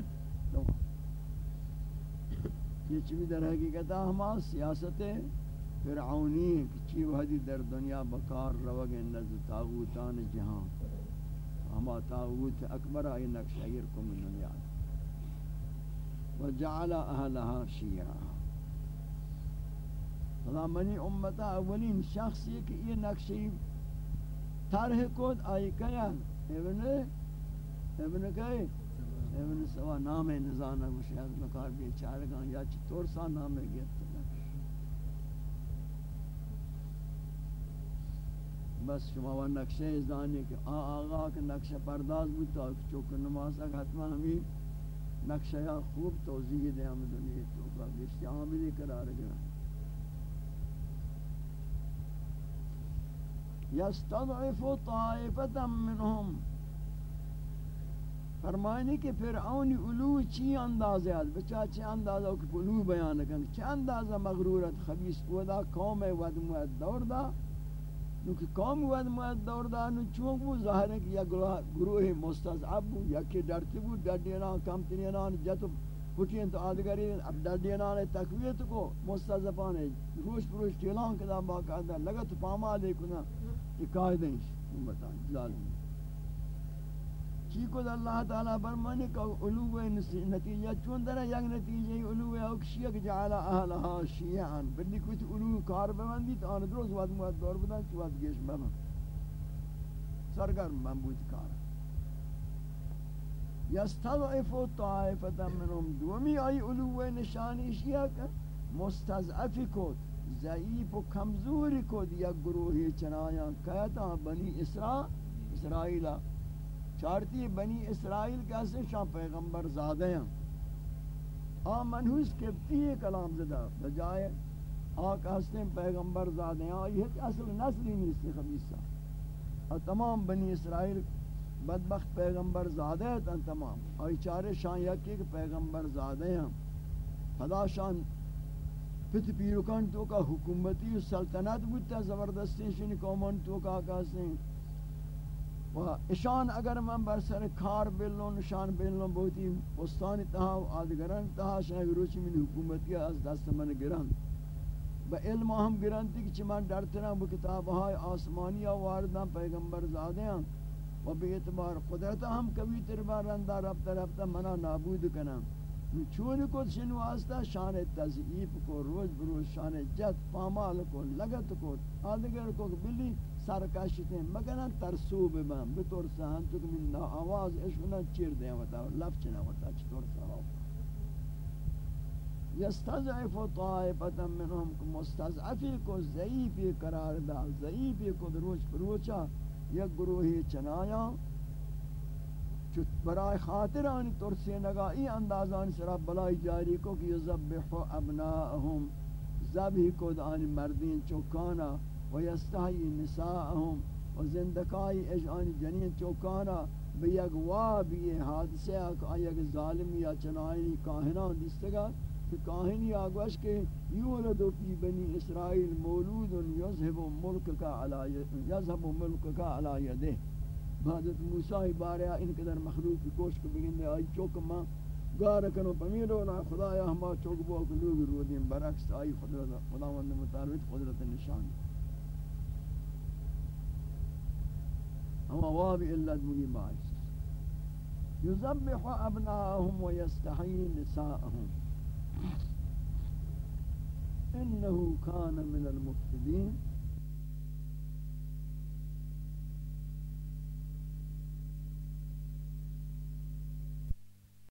یہ چیزی در حقیقت ہما سیاست فرعونی کہ چی وحدی در دنیا بکار روگ نزد تاغوتان جہاں ہما تاغوت اکبر آئی نقش اگر کو من دنیا وجعل اہلها شیعہ فلا منی امتا اولین شخص یہ کہ یہ نقشی طرح کود آئی کیان، ابن ابن کئی ابن سوا نام نزانہ کو شاید مکار بھی چارگان، یا چطور سا نام گیت بس شما و نقشہ ازانی کہ آ آغا کے نقشہ پرداز بودتا چوک نماز اگر حتما ہمیں نقشہ خوب توضیح دے ہم دنیا تو کا گشتی عاملی قرار گیا یستضعف طائفتا منهم. فرمائنی کہ فرعون علو چی اندازہ ہے؟ بچا چی اندازہ کہ علو بیان کن؟ چی اندازہ مغرورت خبیث؟ ودا قوم ود موعد دور دا. نو کہ قوم ود موعد دور دا، نو چون وہ ظاہر ہے کہ یا گروہ مستضعف یا کہ ڈرتے بو ڈڈینا کم تنینا جت پٹین تو آدگری اب ڈڈینا تقویت کو مستضعفان روش پروش ٹیلان کدا باقاعدہ لگا تو پاما دے کنا یہ قائد ہیں تم بتائیں ظالم چی کو اللہ تعالی فرمانے کہ علو نتیجہ چون در یک نتیجہ علو اوکشیہ کہ جعل اهلها شیعا بلی کچھ علو کار بمندی تو آن دروز وقت مواد دور بدن چو وقت گیش بمن سرگرم من بود کار یستضعف طائفة منهم. دومی آئی علو نشانی شیعہ کہ مستضعف کود ضعیف و کمزور کو دیا گروہی چنایا کہتا بنی اسرا اسرائیل. چارتی بنی اسرائیل کیسے شاہ پیغمبر زادے ہیں آ منحوس کے تی کلام زدہ بجائے آکا ہستے پیغمبر زادے ہیں آ یہ اصل نسلی نہیں اس خبیصہ اور تمام بنی اسرائیل بدبخت پیغمبر زادے ہیں تمام۔ اور چارے شان یکی کہ پیغمبر زادے ہیں۔ خدا شان پت پیروکان تو کا حکومتی و سلطنت بودتا زبردستی شنی قومان تو کا کہتے و اشان اگر من بر سر کار بلون نشان بلون بہتی پستانی تہا و آدگران تہا شاید روچی من حکومتی از دست من گران۔ با علم ہم گران تھی کہ چمان ڈرتنا با کتابهای آسمانی واردان پیغمبر زادے ہیں۔ و بے اعتبار قدرت ہم کبھی تربار رندہ رفتہ رفتہ منا نابود کنم. چون کو شن واسطہ شان تضعیف کو، روز بروز شان جت پامال کو، لگت کو. آدگر کو بلی سرکشتے مگر ترسوب بم بطور سہن تو کہ من آواز عشق نہ چیر دیں ہوتا لفظ نہ ہوتا چطور سہا یستضعف طائفتا منهم کو مستضعفی کو، ضعیفی قرار دا ضعیفی کو دروج پروچا یک گروہی چنایا برای خاطر آنی ترسی نگا ای اندازان سرا بلائی جاری کو کہ یزبحو ابناءهم زبی کد آنی مردین چوکانا و یستحی نساءهم و زندکائی اج آنی جنین چوکانا بی یک وابی حادثے آکا یک ظالم یا چنائی کاہنان دیستگا. کہ کاہنی آگوش کے یولدو فی بنی اسرائیل مولود یذہب ملک کا علی یذہب ملک کا علی یدہ حضرت موسی باریا ان قدر مخلوق کی کوشش کو بگن آئی چوک ما گار کنو پمیرو نا خدایا ہما چوک بو کو لوگ رو دین برعکس آئی قدرت خداوند مطابق قدرت نشان. ہما واب الا دونی باعث یذبح ابناءهم ويستحيي نساءهم. إنه كان من المفسدين.